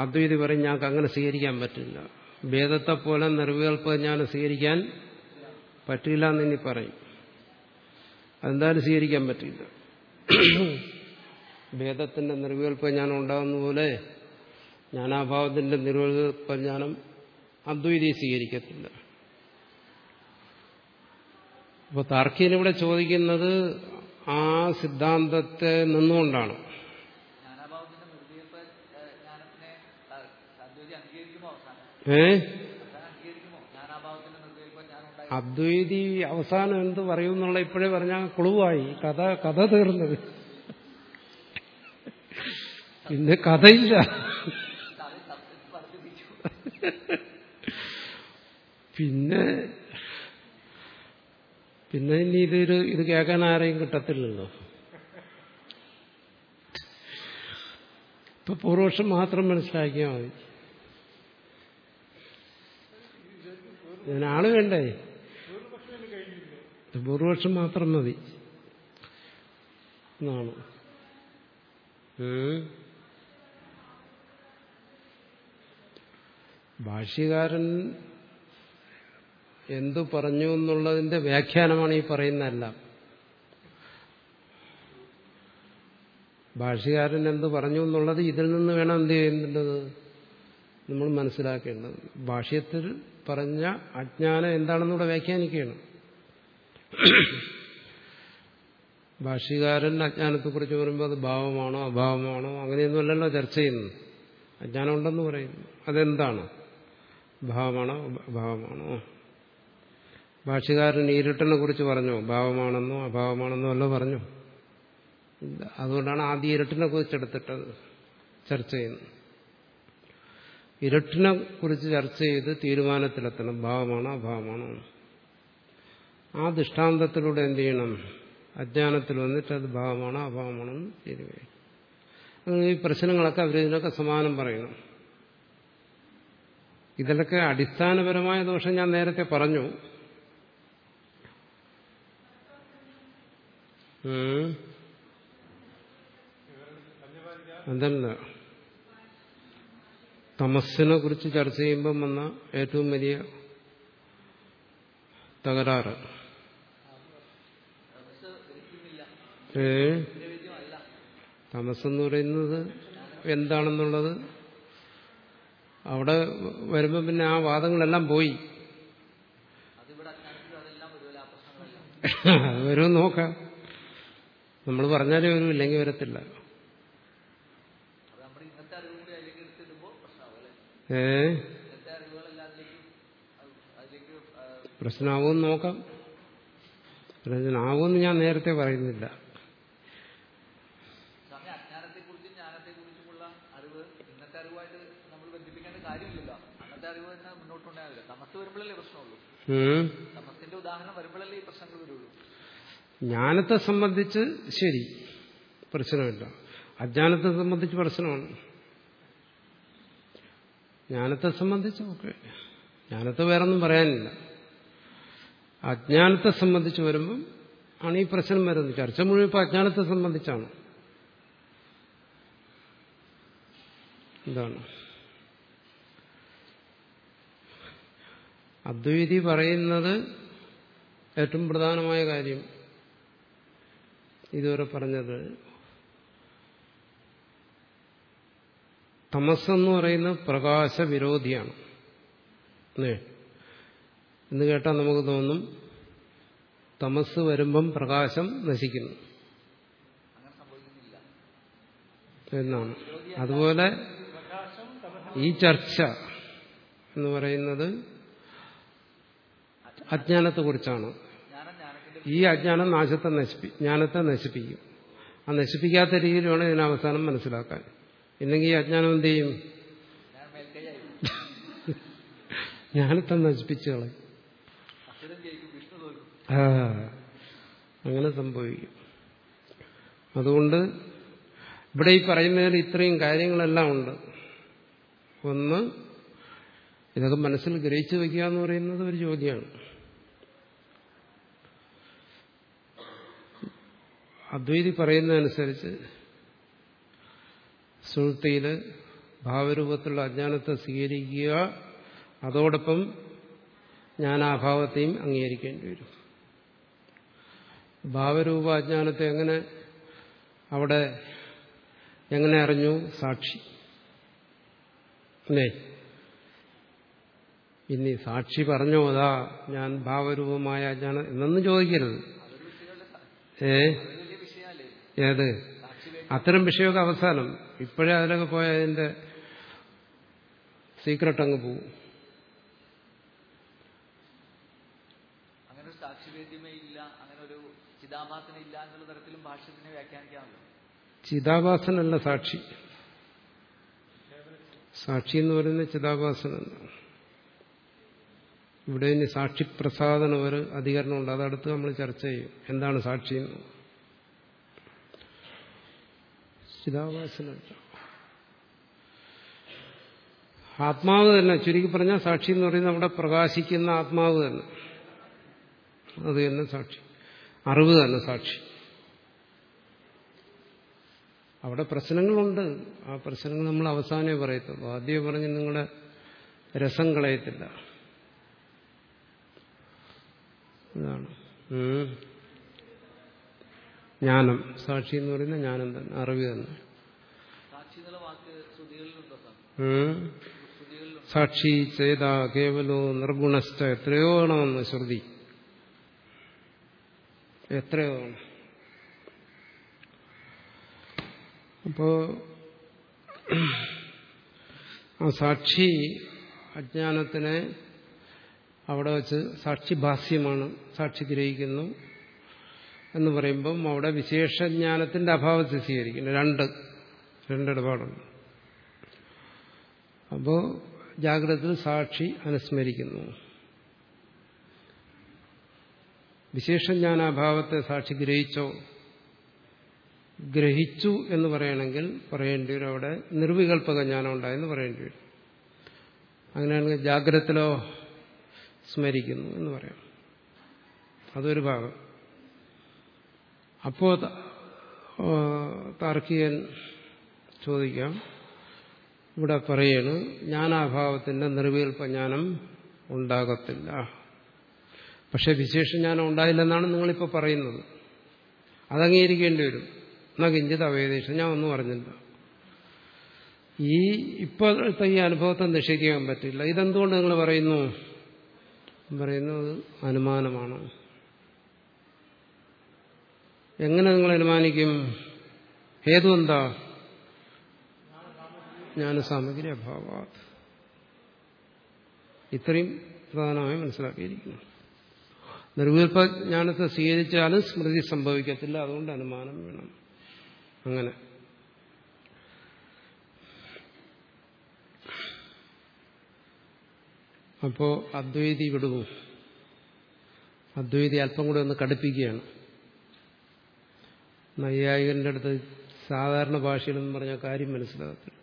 അദ്വൈതി പറയും ഞങ്ങൾക്ക് അങ്ങനെ സ്വീകരിക്കാൻ പറ്റില്ല. വേദത്തെ പോലെ നിർവികൽപ്പ ഞാൻ സ്വീകരിക്കാൻ പറ്റില്ല എന്ന് ഇനി പറയും. അതെന്തായാലും സ്വീകരിക്കാൻ പറ്റില്ല ഭേദത്തിന്റെ നിർവികൽപ്പ ജ്ഞാനം ഉണ്ടാകുന്ന പോലെ ജ്ഞാനാഭാവത്തിന്റെ നിർവികൽപ്പ ജ്ഞാനം അദ്വൈതി സ്വീകരിക്കത്തില്ല. അപ്പോൾ താർക്കീൻ ഇവിടെ ചോദിക്കുന്നത് ആ സിദ്ധാന്തത്തെ നിന്നുകൊണ്ടാണ്.
ജ്ഞാനാഭാവത്തിന്റെ നിർദ്ദീപ ജ്ഞാനത്തിനെ അദ്വൈതി അംഗീകരിക്കുമോ അവസാനം
ഏ
അവസാനം അംഗീകരിക്കുമോ ജ്ഞാനാഭാവത്തിന്റെ നിർദ്ദീപ ജ്ഞാനം ഉണ്ടായി
അദ്വൈതി അവസാനം എന്ത് പറയും എന്നുള്ള ഇപ്പോഴേ പറഞ്ഞാൽ കുളുവായി. കഥ കഥ തീർന്നത്. പിന്നെ കഥയില്ല. പിന്നെ പിന്നെ ഇനി ഇതൊരു ഇത് കേൾക്കാൻ ആരെയും കിട്ടത്തില്ലല്ലോ. ഇപ്പൊ പൂർവക്ഷം മാത്രം മനസ്സിലാക്കിയാൽ മതി. ഇതിനാൾ വേണ്ടേ? പൂർവക്ഷം മാത്രം മതി. എന്നാണ്. ഭാഷ്യകാരൻ എന്തു പറഞ്ഞു എന്നുള്ളതിന്റെ വ്യാഖ്യാനമാണ് ഈ പറയുന്നതെല്ലാം. ഭാഷ്യകാരൻ എന്ത് പറഞ്ഞു എന്നുള്ളത് ഇതിൽ നിന്ന് വേണം എന്ത് ചെയ്യേണ്ടത് നമ്മൾ മനസ്സിലാക്കേണ്ടത്. ഭാഷ്യത്തിൽ പറഞ്ഞ അജ്ഞാനം എന്താണെന്നൂടെ വ്യാഖ്യാനിക്കുകയാണ്. ഭാഷ്യകാരൻ അജ്ഞാനത്തെക്കുറിച്ച് പറയുമ്പോൾ അത് ഭാവമാണോ അഭാവമാണോ അങ്ങനെയൊന്നുമല്ലല്ലോ ചർച്ച ചെയ്യുന്നത്. അജ്ഞാനം ഉണ്ടെന്ന് പറയുന്നു അതെന്താണ്? ഭാവമാണോ അഭാവമാണോ? ഭാഷകാരൻ ഈരുട്ടനെ കുറിച്ച് പറഞ്ഞോ? ഭാവമാണെന്നോ അഭാവമാണെന്നോ അല്ലോ പറഞ്ഞു? അതുകൊണ്ടാണ് ആദ്യം ഇരട്ടിനെ കുറിച്ച് എടുത്തിട്ടത് ചർച്ച ചെയ്യുന്നത്. ഇരട്ടിനെ കുറിച്ച് ചർച്ച ചെയ്ത് തീരുമാനത്തിലെത്തണം. ഭാവമാണോ അഭാവമാണോ ആ ദൃഷ്ടാന്തത്തിലൂടെ എന്ത് ചെയ്യണം? അജ്ഞാനത്തിൽ വന്നിട്ട് അത് ഭാവമാണോ അഭാവമാണോ എന്ന് തീരുമാനിക്കും ഈ പ്രശ്നങ്ങളൊക്കെ അവരിതിനൊക്കെ സമാനം പറയണം. ഇതിലൊക്കെ അടിസ്ഥാനപരമായ ദോഷം ഞാൻ നേരത്തെ പറഞ്ഞു. അതല്ല തമസ്സിനെ കുറിച്ച് ചർച്ച ചെയ്യുമ്പം വന്ന ഏറ്റവും വലിയ തകരാറ്. ഏ? തമസെന്ന് പറയുന്നത് എന്താണെന്നുള്ളത്? അവിടെ വരുമ്പോൾ പിന്നെ ആ വാദങ്ങളെല്ലാം പോയി. വരും നോക്കാം. നമ്മൾ പറഞ്ഞാലേ വരും ഇല്ലെങ്കിൽ വരത്തില്ല. ഏ? പ്രശ്നമാവുമെന്ന് നോക്കാം. പ്രശ്നമാവുമെന്ന് ഞാൻ നേരത്തെ പറയുന്നില്ല.
അറിവ് ഇന്നത്തെ അറിവായിട്ട് നമ്മൾ ബന്ധിപ്പിക്കേണ്ട കാര്യമില്ലല്ലോ. അന്നത്തെ അറിവ് തന്നെ മുന്നോട്ട് കൊണ്ടുപോയാൽ തമസ് വരുമ്പോഴല്ലേ പ്രശ്നമുള്ളൂ. തമസിന്റെ ഉദാഹരണം വരുമ്പോഴല്ലേ ഈ പ്രശ്നങ്ങൾ വരുള്ളൂ.
ജ്ഞാനത്തെ സംബന്ധിച്ച് ശരി പ്രശ്നമില്ല. അജ്ഞാനത്തെ സംബന്ധിച്ച് പ്രശ്നമാണ്. ജ്ഞാനത്തെ സംബന്ധിച്ച് ഓക്കെ ജ്ഞാനത്തെ വേറെ ഒന്നും പറയാനില്ല. അജ്ഞാനത്തെ സംബന്ധിച്ച് വരുമ്പം ആണ് ഈ പ്രശ്നം വരുന്നത്. ചർച്ച മുഴുവൻ ഇപ്പം അജ്ഞാനത്തെ സംബന്ധിച്ചാണ്. എന്താണ് അദ്വൈതി പറയുന്നത് ഏറ്റവും പ്രധാനമായ കാര്യം. ഇതുവരെ പറഞ്ഞത് തമസ്സെന്ന് പറയുന്നത് പ്രകാശവിരോധിയാണ്. എന്ന് കേട്ടാൽ നമുക്ക് തോന്നും തമസ് വരുമ്പം പ്രകാശം നശിക്കുന്നു. എന്നാണ്. അതുപോലെ ഈ ചർച്ച എന്ന് പറയുന്നത്
അജ്ഞാനത്തെ കുറിച്ചാണ്.
ഈ അജ്ഞാനം നാശത്തെ നശിപ്പി ജ്ഞാനത്തെ നശിപ്പിക്കും. ആ നശിപ്പിക്കാത്ത രീതിയിൽ വേണം ഇതിനെ അവസാനം മനസ്സിലാക്കാൻ. ഇല്ലെങ്കിൽ ഈ അജ്ഞാനം എന്ത് ചെയ്യും? ജ്ഞാനത്തെ നശിപ്പിച്ചു കളയും.
വിഷ്ണു തോൽക്കും
അങ്ങനെ സംഭവിക്കും. അതുകൊണ്ട് ഇവിടെ ഈ പറയുന്നതിൽ ഇത്രയും കാര്യങ്ങളെല്ലാം ഉണ്ട്. ഒന്ന് ഇതൊക്കെ മനസ്സിൽ ഗ്രഹിച്ചു വയ്ക്കുക എന്ന് പറയുന്നത് ഒരു ജോലിയാണ് അദ്വൈതി പറയുന്നതനുസരിച്ച് സുഹൃത്തിയിൽ ഭാവരൂപത്തിലുള്ള അജ്ഞാനത്തെ സ്വീകരിക്കുക അതോടൊപ്പം ജ്ഞാനാഭാവത്തെയും അംഗീകരിക്കേണ്ടി വരും. ഭാവരൂപ അജ്ഞാനത്തെ എങ്ങനെ അവിടെ എങ്ങനെ അറിഞ്ഞു? സാക്ഷി. അല്ലേ ഇനി സാക്ഷി പറഞ്ഞോ അതാ ഞാൻ ഭാവരൂപമായ ഞാൻ എന്നൊന്നും ചോദിക്കരുത്. ഏ? ഏത്?
സാക്ഷി
അത്തരം വിഷയമൊക്കെ അവസാനം. ഇപ്പോഴേ അതിലൊക്കെ പോയാൽ അതിന്റെ സീക്രട്ട് അങ്ങ് പോവും.
ചിതാഭാസനല്ല ഒരു സാക്ഷിവേദ്യമേ ഇല്ല അങ്ങനെ ഒരു ചിതാഭാസന ഇല്ല എന്നുള്ള തരത്തിലും ഭാഷ്യത്തിനെ വ്യാഖ്യാനിക്കാമല്ലോ
ചിതാഭാസനല്ല സാക്ഷി സാക്ഷി എന്ന് പറയുന്നത് ചിതാഭാസനാണ്. ഇവിടെ ഇനി സാക്ഷി പ്രസാദന ഒരു അധികരണമുണ്ട് അതടുത്ത് നമ്മൾ ചർച്ച ചെയ്യും. എന്താണ് സാക്ഷി എന്ന്. ചിതാഭാസനല്ല ആത്മാവ് തന്നെ. ചുരുക്കി പറഞ്ഞാൽ സാക്ഷി എന്ന് പറയുന്നത് അവിടെ പ്രകാശിക്കുന്ന ആത്മാവ് തന്നെ. അത് തന്നെ സാക്ഷി. അറിവ് തന്നെ സാക്ഷി. അവിടെ പ്രശ്നങ്ങളുണ്ട്. ആ പ്രശ്നങ്ങൾ നമ്മൾ അവസാനമേ പറയത്തുള്ളൂ. ആദ്യമേ പറഞ്ഞ് നിങ്ങളുടെ രസം കളയത്തില്ല. ഇതാണ്. ജ്ഞാനം. സാക്ഷി എന്ന് പറയുന്ന ജ്ഞാനം തന്നെ അറിവ് തന്നെ.
സാക്ഷി
ചേത കേവലോ നിർഗുണസ്ഥ എത്രയോ ആണെന്ന് ശ്രുതി. എത്രയോ ആണ്. അപ്പോ ആ സാക്ഷി അജ്ഞാനത്തിനെ അവിടെ വെച്ച് സാക്ഷി ഭാസ്യമാണ് സാക്ഷി ഗ്രഹിക്കുന്നു എന്ന് പറയുമ്പം അവിടെ വിശേഷജ്ഞാനത്തിന്റെ അഭാവത്തെ സ്വീകരിക്കുന്നു. രണ്ട് രണ്ടിടപാടുണ്ട്. അപ്പോ ജാഗ്രതത്തിൽ സാക്ഷി അനുസ്മരിക്കുന്നു. വിശേഷജ്ഞാനാഭാവത്തെ സാക്ഷി ഗ്രഹിച്ചോ ഗ്രഹിച്ചു എന്ന് പറയണമെങ്കിൽ പറയേണ്ടി വരും. അവിടെ നിർവികൽപ്പക ജ്ഞാനം ഉണ്ടായെന്ന് പറയേണ്ടി വരും. അങ്ങനെയാണെങ്കിൽ ജാഗ്രതത്തിലോ സ്മരിക്കുന്നു എന്ന് പറയാം. അതൊരു ഭാഗം. അപ്പോ താർക്കികൻ ചോദിക്കാം. ഇവിടെ പറയാണ് ജ്ഞാനാഭാവത്തിന്റെ നിർവികൽപ്പജ്ഞാനം ഉണ്ടാകത്തില്ല. പക്ഷെ വിശേഷജ്ഞാനം ഉണ്ടായില്ലെന്നാണ് നിങ്ങളിപ്പോൾ പറയുന്നത്. അതംഗീകരിക്കേണ്ടി വരും. എന്നാ കിഞ്ചിത് അവേദേശം ഞാൻ ഒന്നും പറഞ്ഞില്ല ഈ ഇപ്പോഴത്തെ ഈ അനുഭവത്തെ നിഷേധിക്കാൻ പറ്റില്ല. ഇതെന്തുകൊണ്ട് നിങ്ങൾ പറയുന്നു? പറയുന്നു അത് അനുമാനമാണ്. എങ്ങനെ നിങ്ങൾ അനുമാനിക്കും? ഹേതു എന്താ? ജ്ഞാനസാമഗ്രി അഭാവാത് ഇത്രയും പ്രധാനമായി മനസ്സിലാക്കിയിരിക്കുന്നു. നിർവികൽപ്പ ജ്ഞാനത്തെ സ്വീകരിച്ചാലും സ്മൃതി സംഭവിക്കത്തില്ല. അതുകൊണ്ട് അനുമാനം വേണം. അങ്ങനെ. അപ്പോ അദ്വൈതി വിടുവും അദ്വൈതി അല്പം കൂടെ ഒന്ന് കടുപ്പിക്കുകയാണ്. നൈയായികന്റെ അടുത്ത് സാധാരണ ഭാഷയിലെന്ന് പറഞ്ഞ കാര്യം മനസ്സിലാകത്തില്ല.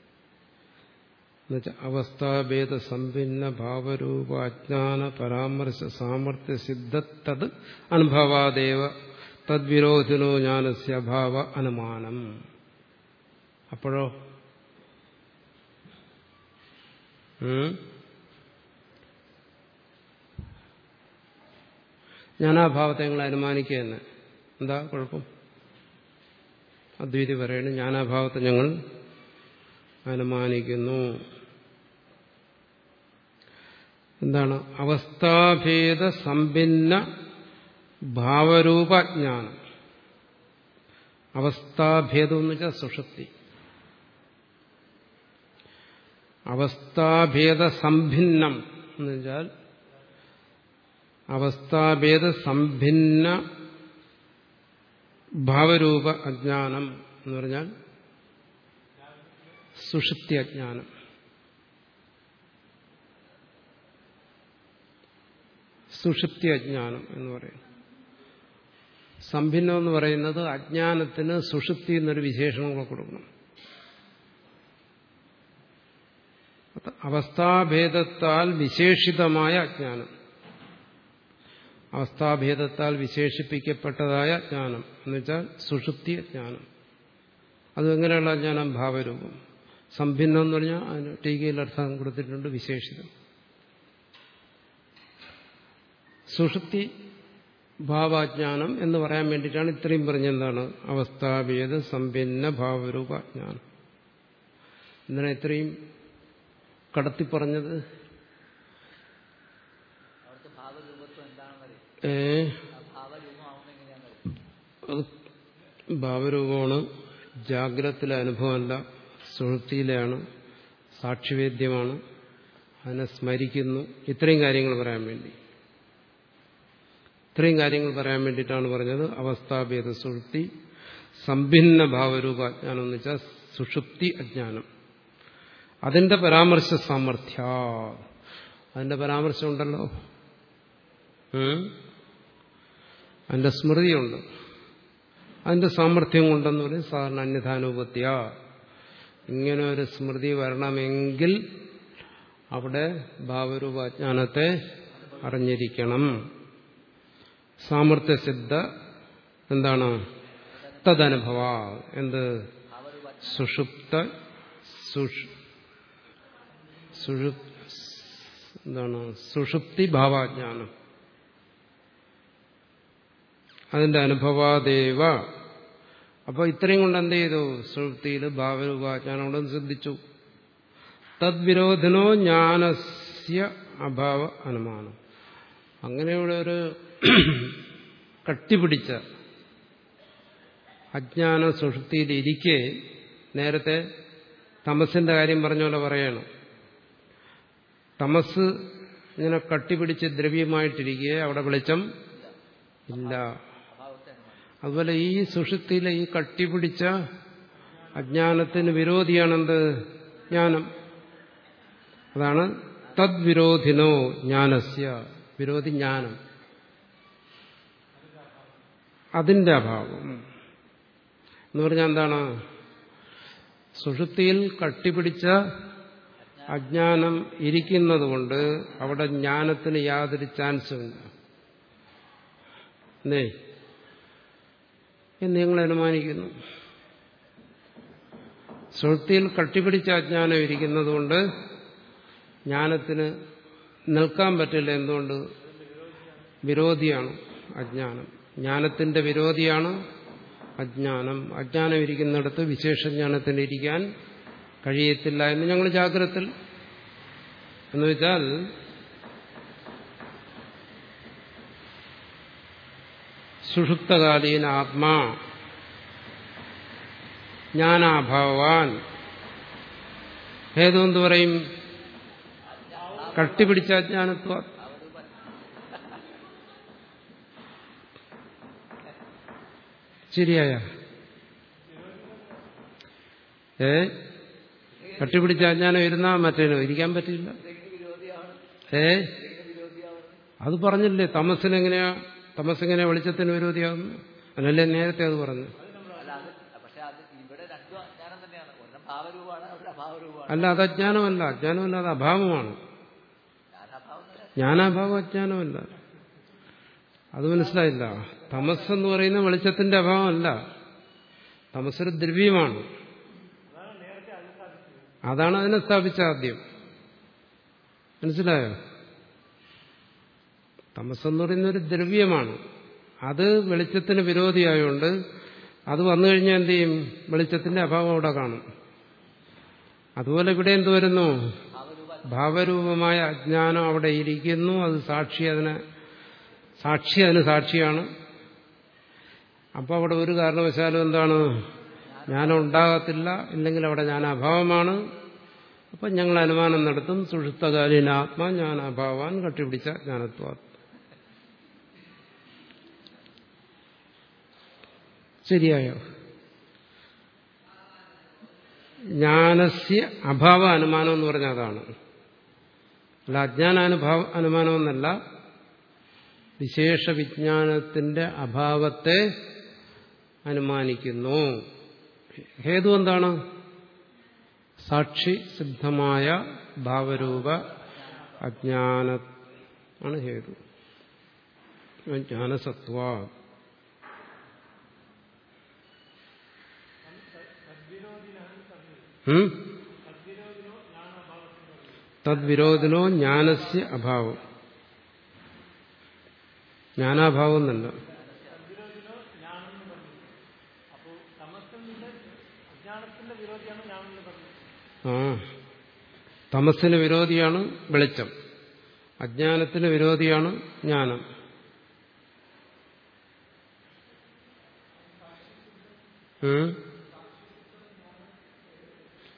എന്നുവെച്ചാൽ അവസ്ഥാഭേദ സമ്പിന്ന ഭാവരൂപ അജ്ഞാന പരാമർശ സാമർഥ്യ സിദ്ധത്തത് അനുഭവാദേവ തദ്വിരോധിനോ ജ്ഞാനസ്യ അഭാവ അനുമാനം. അപ്പോഴോ? ജ്ഞാനാഭാവത്തെ നിങ്ങൾ അനുമാനിക്കുക തന്നെ എന്താ കുഴപ്പം? അദ്വൈതി പറയുന്നു ജ്ഞാനാഭാവത്തെ ഞങ്ങൾ അനുമാനിക്കുന്നു. എന്താണ്? അവസ്ഥാഭേദ സമ്പിന്ന ഭാവരൂപജ്ഞാനം. അവസ്ഥാഭേദം എന്ന് വെച്ചാൽ സുഷുപ്തി. അവസ്ഥാഭേദ സംഭിന്നം എന്ന് വെച്ചാൽ അവസ്ഥാഭേദ സംഭിന്ന ഭാവരൂപ അജ്ഞാനം എന്ന് പറഞ്ഞാൽ സുഷുപ്തി അജ്ഞാനം സുഷുപ്തി അജ്ഞാനം എന്ന് പറയും. സംഭിന്നം എന്ന് പറയുന്നത് അജ്ഞാനത്തിന് സുഷുപ്തി എന്നൊരു വിശേഷണം കൂടെ കൊടുക്കണം. അവസ്ഥാഭേദത്താൽ വിശേഷിതമായ അജ്ഞാനം. അവസ്ഥാഭേദത്താൽ വിശേഷിപ്പിക്കപ്പെട്ടതായ ജ്ഞാനം എന്നുവെച്ചാൽ സുഷുപ്തി ജ്ഞാനം അതെങ്ങനെയുള്ള അജ്ഞാനം? ഭാവരൂപം. സംഭിന്നം എന്ന് പറഞ്ഞാൽ അതിന് ടീകയിൽ അർത്ഥം കൊടുത്തിട്ടുണ്ട് വിശേഷിതം. സുഷുപ്തി ഭാവാജ്ഞാനം എന്ന് പറയാൻ വേണ്ടിയിട്ടാണ് ഇത്രയും പറഞ്ഞെന്താണ് അവസ്ഥാഭേദ സമ്പന്ന ഭാവരൂപ ജ്ഞാനം എന്തിനാ ഇത്രയും കടത്തി പറഞ്ഞത്? ഏ? ഭാവരൂപമാണ്. ജാഗ്രതത്തിലെ അനുഭവമല്ല. സുഹൃത്തിയിലെയാണ്. സാക്ഷിവേദ്യമാണ്. അതിനെ സ്മരിക്കുന്നു. ഇത്രയും കാര്യങ്ങൾ പറയാൻ വേണ്ടി. ഇത്രയും കാര്യങ്ങൾ പറയാൻ വേണ്ടിയിട്ടാണ് പറഞ്ഞത്. അവസ്ഥാഭേദ സുഷുപ്തി സംഭിന്ന ഭാവരൂപ അജ്ഞാനം എന്ന് വെച്ചാൽ സുഷുപ്തി അജ്ഞാനം. അതിന്റെ പരാമർശ സാമർഥ്യ. അതിന്റെ പരാമർശം ഉണ്ടല്ലോ? അതിന്റെ സ്മൃതിയുണ്ട്. അതിന്റെ സാമർഥ്യം കൊണ്ടെന്ന് പറയും സാധാരണ അന്യധാനോപത്യ. ഇങ്ങനെ ഒരു സ്മൃതി വരണമെങ്കിൽ അവിടെ ഭാവരൂപാജ്ഞാനത്തെ അറിഞ്ഞിരിക്കണം. സാമർത്ഥ്യസിദ്ധ എന്താണ്? തദനുഭവ എന്ത്? സുഷുപ്ത സുഷ്- എന്താണ്? സുഷുപ്തി ഭാവാജ്ഞാനം അതിന്റെ അനുഭവാദേവ. അപ്പൊ ഇത്രയും കൊണ്ട് എന്ത് ചെയ്തു? സുഷുപ്തിയിൽ ഭാവരൂപാജ്ഞാനം കൊണ്ട് ശ്രദ്ധിച്ചു തദ്വിരോധനോ ജ്ഞാനസ്യ അഭാവ അനുമാനം. അങ്ങനെയുള്ള ഒരു കട്ടിപിടിച്ച അജ്ഞാന സുഷുപ്തിയിൽ നേരത്തെ തമസിന്റെ കാര്യം പറഞ്ഞ പോലെ പറയണം. തമസ് ഇങ്ങനെ കട്ടിപിടിച്ച് ദ്രവ്യമായിട്ടിരിക്കുക അവിടെ വെളിച്ചം ഇല്ല. അതുപോലെ ഈ സുഷുപ്തിയിലെ ഈ കട്ടിപിടിച്ച അജ്ഞാനത്തിന് വിരോധിയാണെന്ത്? ജ്ഞാനം. അതാണ് തദ്വിരോധിനോ ജ്ഞാനസ്യ. വിരോധി ജ്ഞാനം. അതിന്റെ അഭാവം. എന്ന് പറഞ്ഞാൽ എന്താണ്? സുഷുപ്തിയിൽ കട്ടിപിടിച്ച അജ്ഞാനം ഇരിക്കുന്നത് കൊണ്ട് അവിടെ ജ്ഞാനത്തിന് യാതൊരു ചാൻസും ഇല്ല. എന്തേ എന്ന് നിങ്ങൾ അനുമാനിക്കുന്നു. സുഹൃത്തിയിൽ കട്ടിപിടിച്ച അജ്ഞാനം ഇരിക്കുന്നതുകൊണ്ട് ജ്ഞാനത്തിന് നിൽക്കാൻ പറ്റില്ല എന്തുകൊണ്ട്? വിരോധിയാണ് അജ്ഞാനം. ജ്ഞാനത്തിന്റെ വിരോധിയാണ് അജ്ഞാനം. അജ്ഞാനം ഇരിക്കുന്നിടത്ത് വിശേഷജ്ഞാനത്തിന് ഇരിക്കാൻ കഴിയത്തില്ല എന്ന് ഞങ്ങൾ ജാഗ്രത്തിൽ എന്നുവെച്ചാൽ സുഷുപ്തകാലീന ആത്മാ ജ്ഞാനാഭാവാൻ ഭേദം എന്തു പറയും? കട്ടിപിടിച്ച അജ്ഞാനത്വ. ശരിയായ. ഏ? കട്ടിപിടിച്ച അജ്ഞാനം ഇരുന്നാ മറ്റേനോ? ഇരിക്കാൻ പറ്റില്ല ഏ? അത് പറഞ്ഞില്ലേ തമസിനെങ്ങനെയാ തമസെങ്ങനെയാ വെളിച്ചത്തിന് വിരോധിയാകുന്നു അല്ലല്ലേ നേരത്തെ അത് പറഞ്ഞു.
അല്ല അത്
അജ്ഞാനമല്ല. അജ്ഞാനമല്ല അത് അഭാവമാണ്. ജ്ഞാനാഭാവം അജ്ഞാനമല്ല അത് മനസ്സിലായില്ല. തമസ് എന്ന് പറയുന്ന വെളിച്ചത്തിന്റെ അഭാവമല്ല. തമസ്സൊരു ദ്രവ്യമാണ്. അതാണ് അതിനെ സ്ഥാപിച്ച ആദ്യം. മനസ്സിലായോ? തമസ് എന്ന് പറയുന്ന ഒരു ദ്രവ്യമാണ്. അത് വെളിച്ചത്തിന് വിരോധിയായതുകൊണ്ട് അത് വന്നു കഴിഞ്ഞാൽ എന്ത് ചെയ്യും? വെളിച്ചത്തിന്റെ അഭാവം അവിടെ കാണും. അതുപോലെ ഇവിടെ എന്ത് വരുന്നു? ഭാവരൂപമായ അജ്ഞാനം അവിടെ ഇരിക്കുന്നു. അത് സാക്ഷി അതിനെ സാക്ഷി അതിന് സാക്ഷിയാണ് അപ്പോൾ അവിടെ ഒരു കാരണവശാലും എന്താണ്? ജ്ഞാനം ഉണ്ടാകത്തില്ല ഇല്ലെങ്കിൽ അവിടെ ഞാൻ അഭാവമാണ് അപ്പം ഞങ്ങൾ അനുമാനം നടത്തും സുഷുപ്തകാലീന ആത്മാ ഞാൻ അഭാവാൻ കട്ടിപിടിച്ച ജ്ഞാനത്വ. ശരിയായോ? ജ്ഞാനസ്യ അഭാവ അനുമാനം എന്ന് പറഞ്ഞാൽ അതാണ്. അല്ല അജ്ഞാനാനുഭാവ അനുമാനം എന്നല്ല വിശേഷ വിജ്ഞാനത്തിന്റെ അഭാവത്തെ അനുമാനിക്കുന്നു. ഹേതു എന്താണ്? സാക്ഷി സിദ്ധമായ ഭാവരൂപ അജ്ഞാന ആണ് ഹേതു. ജ്ഞാനസത്വ തദ്വിരോധിനോ ജ്ഞാനസ്യ അഭാവം. ജ്ഞാനാഭാവം എന്നല്ല ആ തമസിന് വിരോധിയാണ് വെളിച്ചം. അജ്ഞാനത്തിന് വിരോധിയാണ് ജ്ഞാനം.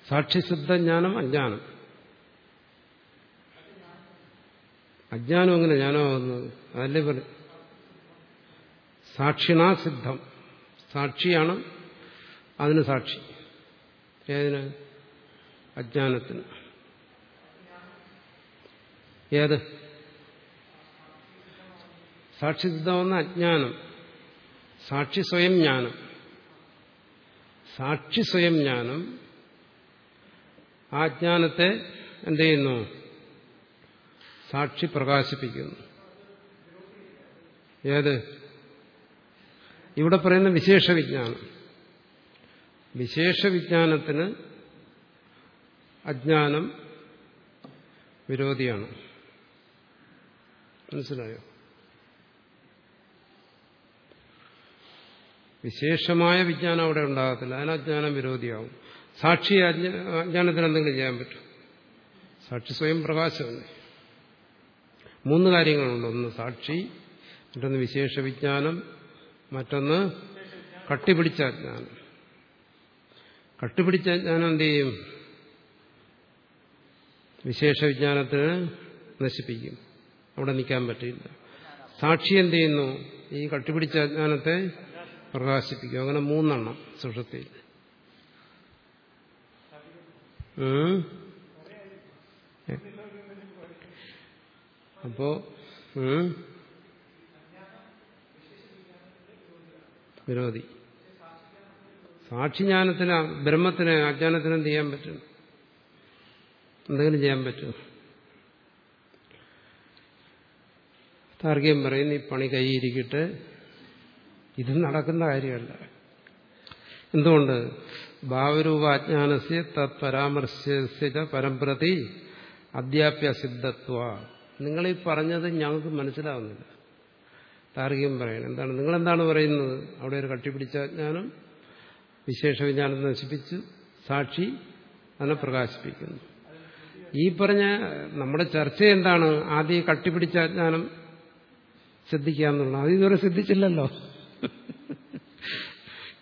സാക്ഷിശുദ്ധ ജ്ഞാനം അജ്ഞാനം. അജ്ഞാനം എങ്ങനെ ജ്ഞാനമാകുന്നത്? അതല്ലേ പറ സാക്ഷിണാ സിദ്ധം. സാക്ഷിയാണ് അതിന് സാക്ഷി. ഏതിന്? അജ്ഞാനത്തിന്. ഏത്? സാക്ഷി സിദ്ധമെന്ന അജ്ഞാനം. സാക്ഷി സ്വയം ജ്ഞാനം. സാക്ഷി സ്വയം ജ്ഞാനം. ആ ജ്ഞാനത്തെ എന്ത് ചെയ്യുന്നു? സാക്ഷി പ്രകാശിപ്പിക്കുന്നു. ഏത്? ഇവിടെ പറയുന്ന വിശേഷ വിജ്ഞാനം വിശേഷ വിജ്ഞാനത്തിന് അജ്ഞാനം വിരോധിയാണ്. മനസ്സിലായോ? വിശേഷമായ വിജ്ഞാനം അവിടെ ഉണ്ടാകത്തില്ല. അതിന് അജ്ഞാനം വിരോധിയാവും. സാക്ഷി അജ്ഞ- അജ്ഞാനത്തിന് എന്തെങ്കിലും ചെയ്യാൻ പറ്റും? സാക്ഷി സ്വയം പ്രകാശമല്ലേ? മൂന്ന് കാര്യങ്ങളുണ്ട്. ഒന്ന് സാക്ഷി മറ്റൊന്ന് വിശേഷ വിജ്ഞാനം മറ്റൊന്ന് കട്ടിപിടിച്ച അജ്ഞാനം കട്ടിപിടിച്ച അജ്ഞാനം എന്ത് ചെയ്യും? വിശേഷ വിജ്ഞാനത്തിന് നശിപ്പിക്കും. അവിടെ നിൽക്കാൻ പറ്റില്ല. സാക്ഷി എന്ത് ചെയ്യുന്നു? ഈ കട്ടിപിടിച്ച അജ്ഞാനത്തെ പ്രകാശിപ്പിക്കും. അങ്ങനെ മൂന്നെണ്ണം സുഷത്തിൽ. അപ്പോ വിരോധി. സാക്ഷിജ്ഞാനത്തിന് ബ്രഹ്മത്തിന് അജ്ഞാനത്തിന് എന്ത് ചെയ്യാൻ പറ്റും? എന്തെങ്കിലും ചെയ്യാൻ പറ്റും താർഗ്യം പറയുന്നു ഈ പണി കൈയിരിക്കട്ടെ. ഇത് നടക്കുന്ന കാര്യമല്ല. എന്തുകൊണ്ട്? ഭാവരൂപ അജ്ഞാനസ്യ തത് പരാമർശ്യ പരമ്പ്രതി അധ്യാപ്യ സിദ്ധത്വ. നിങ്ങളീ പറഞ്ഞത് ഞങ്ങൾക്ക് മനസ്സിലാവുന്നില്ല. താർഗ്യം പറയണം. എന്താണ്? നിങ്ങളെന്താണ് പറയുന്നത്? അവിടെ ഒരു കട്ടിപ്പിടിച്ച ജ്ഞാനം വിശേഷ വിജ്ഞാനം നശിപ്പിച്ചു സാക്ഷി അതിനെ പ്രകാശിപ്പിക്കുന്നു. ഈ പറഞ്ഞ നമ്മുടെ ചർച്ച എന്താണ്? ആദ്യം കട്ടിപ്പിടിച്ച ജ്ഞാനം ശ്രദ്ധിക്കുക എന്നുള്ളത്. അത് ഇതുവരെ ശ്രദ്ധിച്ചില്ലല്ലോ.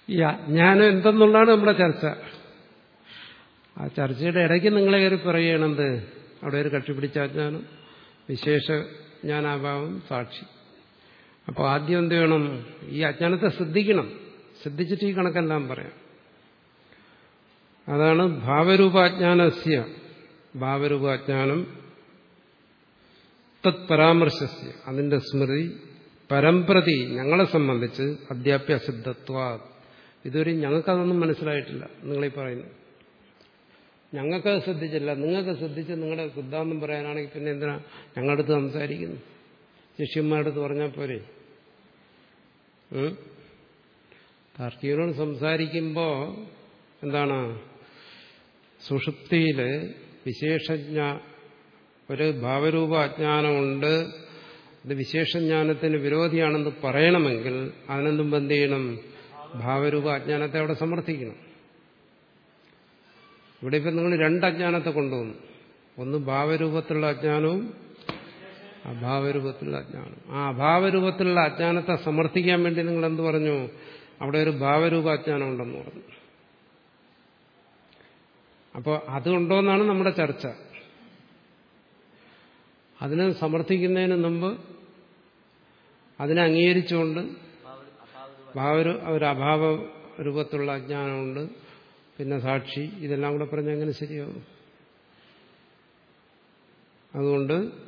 ഈ അജ്ഞാനം എന്തെന്നുള്ളതാണ് നമ്മുടെ ചർച്ച. ആ ചർച്ചയുടെ ഇടയ്ക്ക് നിങ്ങളെ കയറി പറയണത് അവിടെ ഒരു കട്ടിപ്പിടിച്ച അജ്ഞാനം വിശേഷ ജ്ഞാനാഭാവം സാക്ഷി. അപ്പോൾ ആദ്യം എന്ത് വേണം ഈ അജ്ഞാനത്തെ ശ്രദ്ധിക്കണം. ശ്രദ്ധിച്ചിട്ട് ഈ കണക്കെല്ലാം പറയാം. അതാണ് ഭാവരൂപാജ്ഞാനസ്യ. ഭാവരൂപാജ്ഞാനം തത് പരാമർശസ്യ. അതിന്റെ സ്മൃതി പരമ്പ്രതി ഞങ്ങളെ സംബന്ധിച്ച് അധ്യാപ്യ സിദ്ധത്വ ഇതുവരെ ഞങ്ങൾക്കതൊന്നും മനസ്സിലായിട്ടില്ല. നിങ്ങളീ പറയുന്നു ഞങ്ങൾക്ക് ശ്രദ്ധിച്ചില്ല. നിങ്ങൾക്ക് ശ്രദ്ധിച്ച് നിങ്ങളുടെ സിദ്ധാന്തം പറയാനാണെങ്കിൽ പിന്നെ എന്തിനാ ഞങ്ങളുടെ അടുത്ത് സംസാരിക്കുന്നു? ശിഷ്യന്മാരുടെ അടുത്ത് പറഞ്ഞാൽ പോരെ? താർക്കികനോട് സംസാരിക്കുമ്പോൾ എന്താണ്? സുഷുപ്തിയിൽ വിശേഷജ്ഞ ഒരു ഭാവരൂപ അജ്ഞാനമുണ്ട്. അത് വിശേഷജ്ഞാനത്തിന് വിരോധിയാണെന്ന് പറയണമെങ്കിൽ അതിനെന്തും എന്ത് ചെയ്യണം? ഭാവരൂപ അജ്ഞാനത്തെ അവിടെ സമർത്ഥിക്കണം. ഇവിടെ ഇപ്പം നിങ്ങൾ രണ്ട് അജ്ഞാനത്തെ കൊണ്ടുവന്നു. ഒന്ന് ഭാവരൂപത്തിലുള്ള അജ്ഞാനവും അഭാവരൂപത്തിലുള്ള അജ്ഞാനം. ആ അഭാവരൂപത്തിലുള്ള അജ്ഞാനത്തെ സമർത്ഥിക്കാൻ വേണ്ടി നിങ്ങൾ എന്ത് പറഞ്ഞു? അവിടെ ഒരു ഭാവരൂപ അജ്ഞാനം ഉണ്ടെന്ന് പറഞ്ഞു. അപ്പോൾ അതുണ്ടോന്നാണ് നമ്മുടെ ചർച്ച. അതിനെ സമർത്ഥിക്കുന്നതിന് മുമ്പ് അതിനെ അംഗീകരിച്ചുകൊണ്ട് ഭാവരു ഒരു അഭാവ രൂപത്തിലുള്ള അജ്ഞാനമുണ്ട്. പിന്നെ സാക്ഷി ഇതെല്ലാം കൂടെ പറഞ്ഞാൽ എങ്ങനെ ശരിയാവും? അതുകൊണ്ട്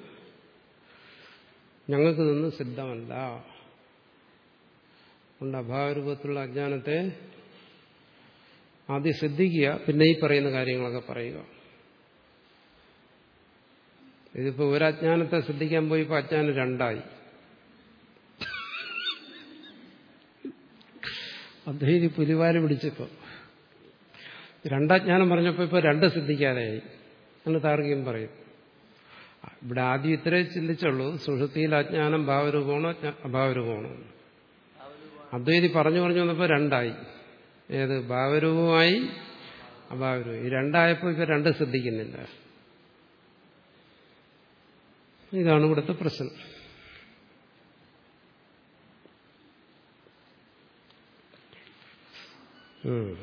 ഞങ്ങൾക്ക് നിന്ന് സിദ്ധമല്ല. അതുകൊണ്ട് അഭാവരൂപത്തിലുള്ള അജ്ഞാനത്തെ ആദ്യം ശ്രദ്ധിക്കുക പിന്നെ ഈ പറയുന്ന കാര്യങ്ങളൊക്കെ പറയുക. ഇതിപ്പോ ഒരു അജ്ഞാനത്തെ ശ്രദ്ധിക്കാൻ പോയി ഇപ്പൊ അജ്ഞാനം രണ്ടായി. അദ്വൈതി പുലിവാൽ പിടിച്ചപ്പോ. രണ്ടജ്ഞാനം പറഞ്ഞപ്പോ ഇപ്പൊ രണ്ട് ശ്രദ്ധിക്കാതെയായി എന്ന് താർക്കികം പറയും. ഇവിടെ ആദ്യം ഇത്രേ ചിന്തിച്ചുള്ളൂ. സുഷുതിയിൽ അജ്ഞാനം ഭാവരൂപമാണോ അഭാവരൂപമാണോ? അദ്വൈതി പറഞ്ഞു പറഞ്ഞു വന്നപ്പോൾ രണ്ടായി. ഏത്? ഭാവരൂപമായി അഭാവരൂപം ഈ രണ്ടായപ്പോൾ ഇപ്പൊ രണ്ട് ശ്രദ്ധിക്കുന്നില്ല. ഇതാണ് ഇവിടുത്തെ പ്രശ്നം. ഉം.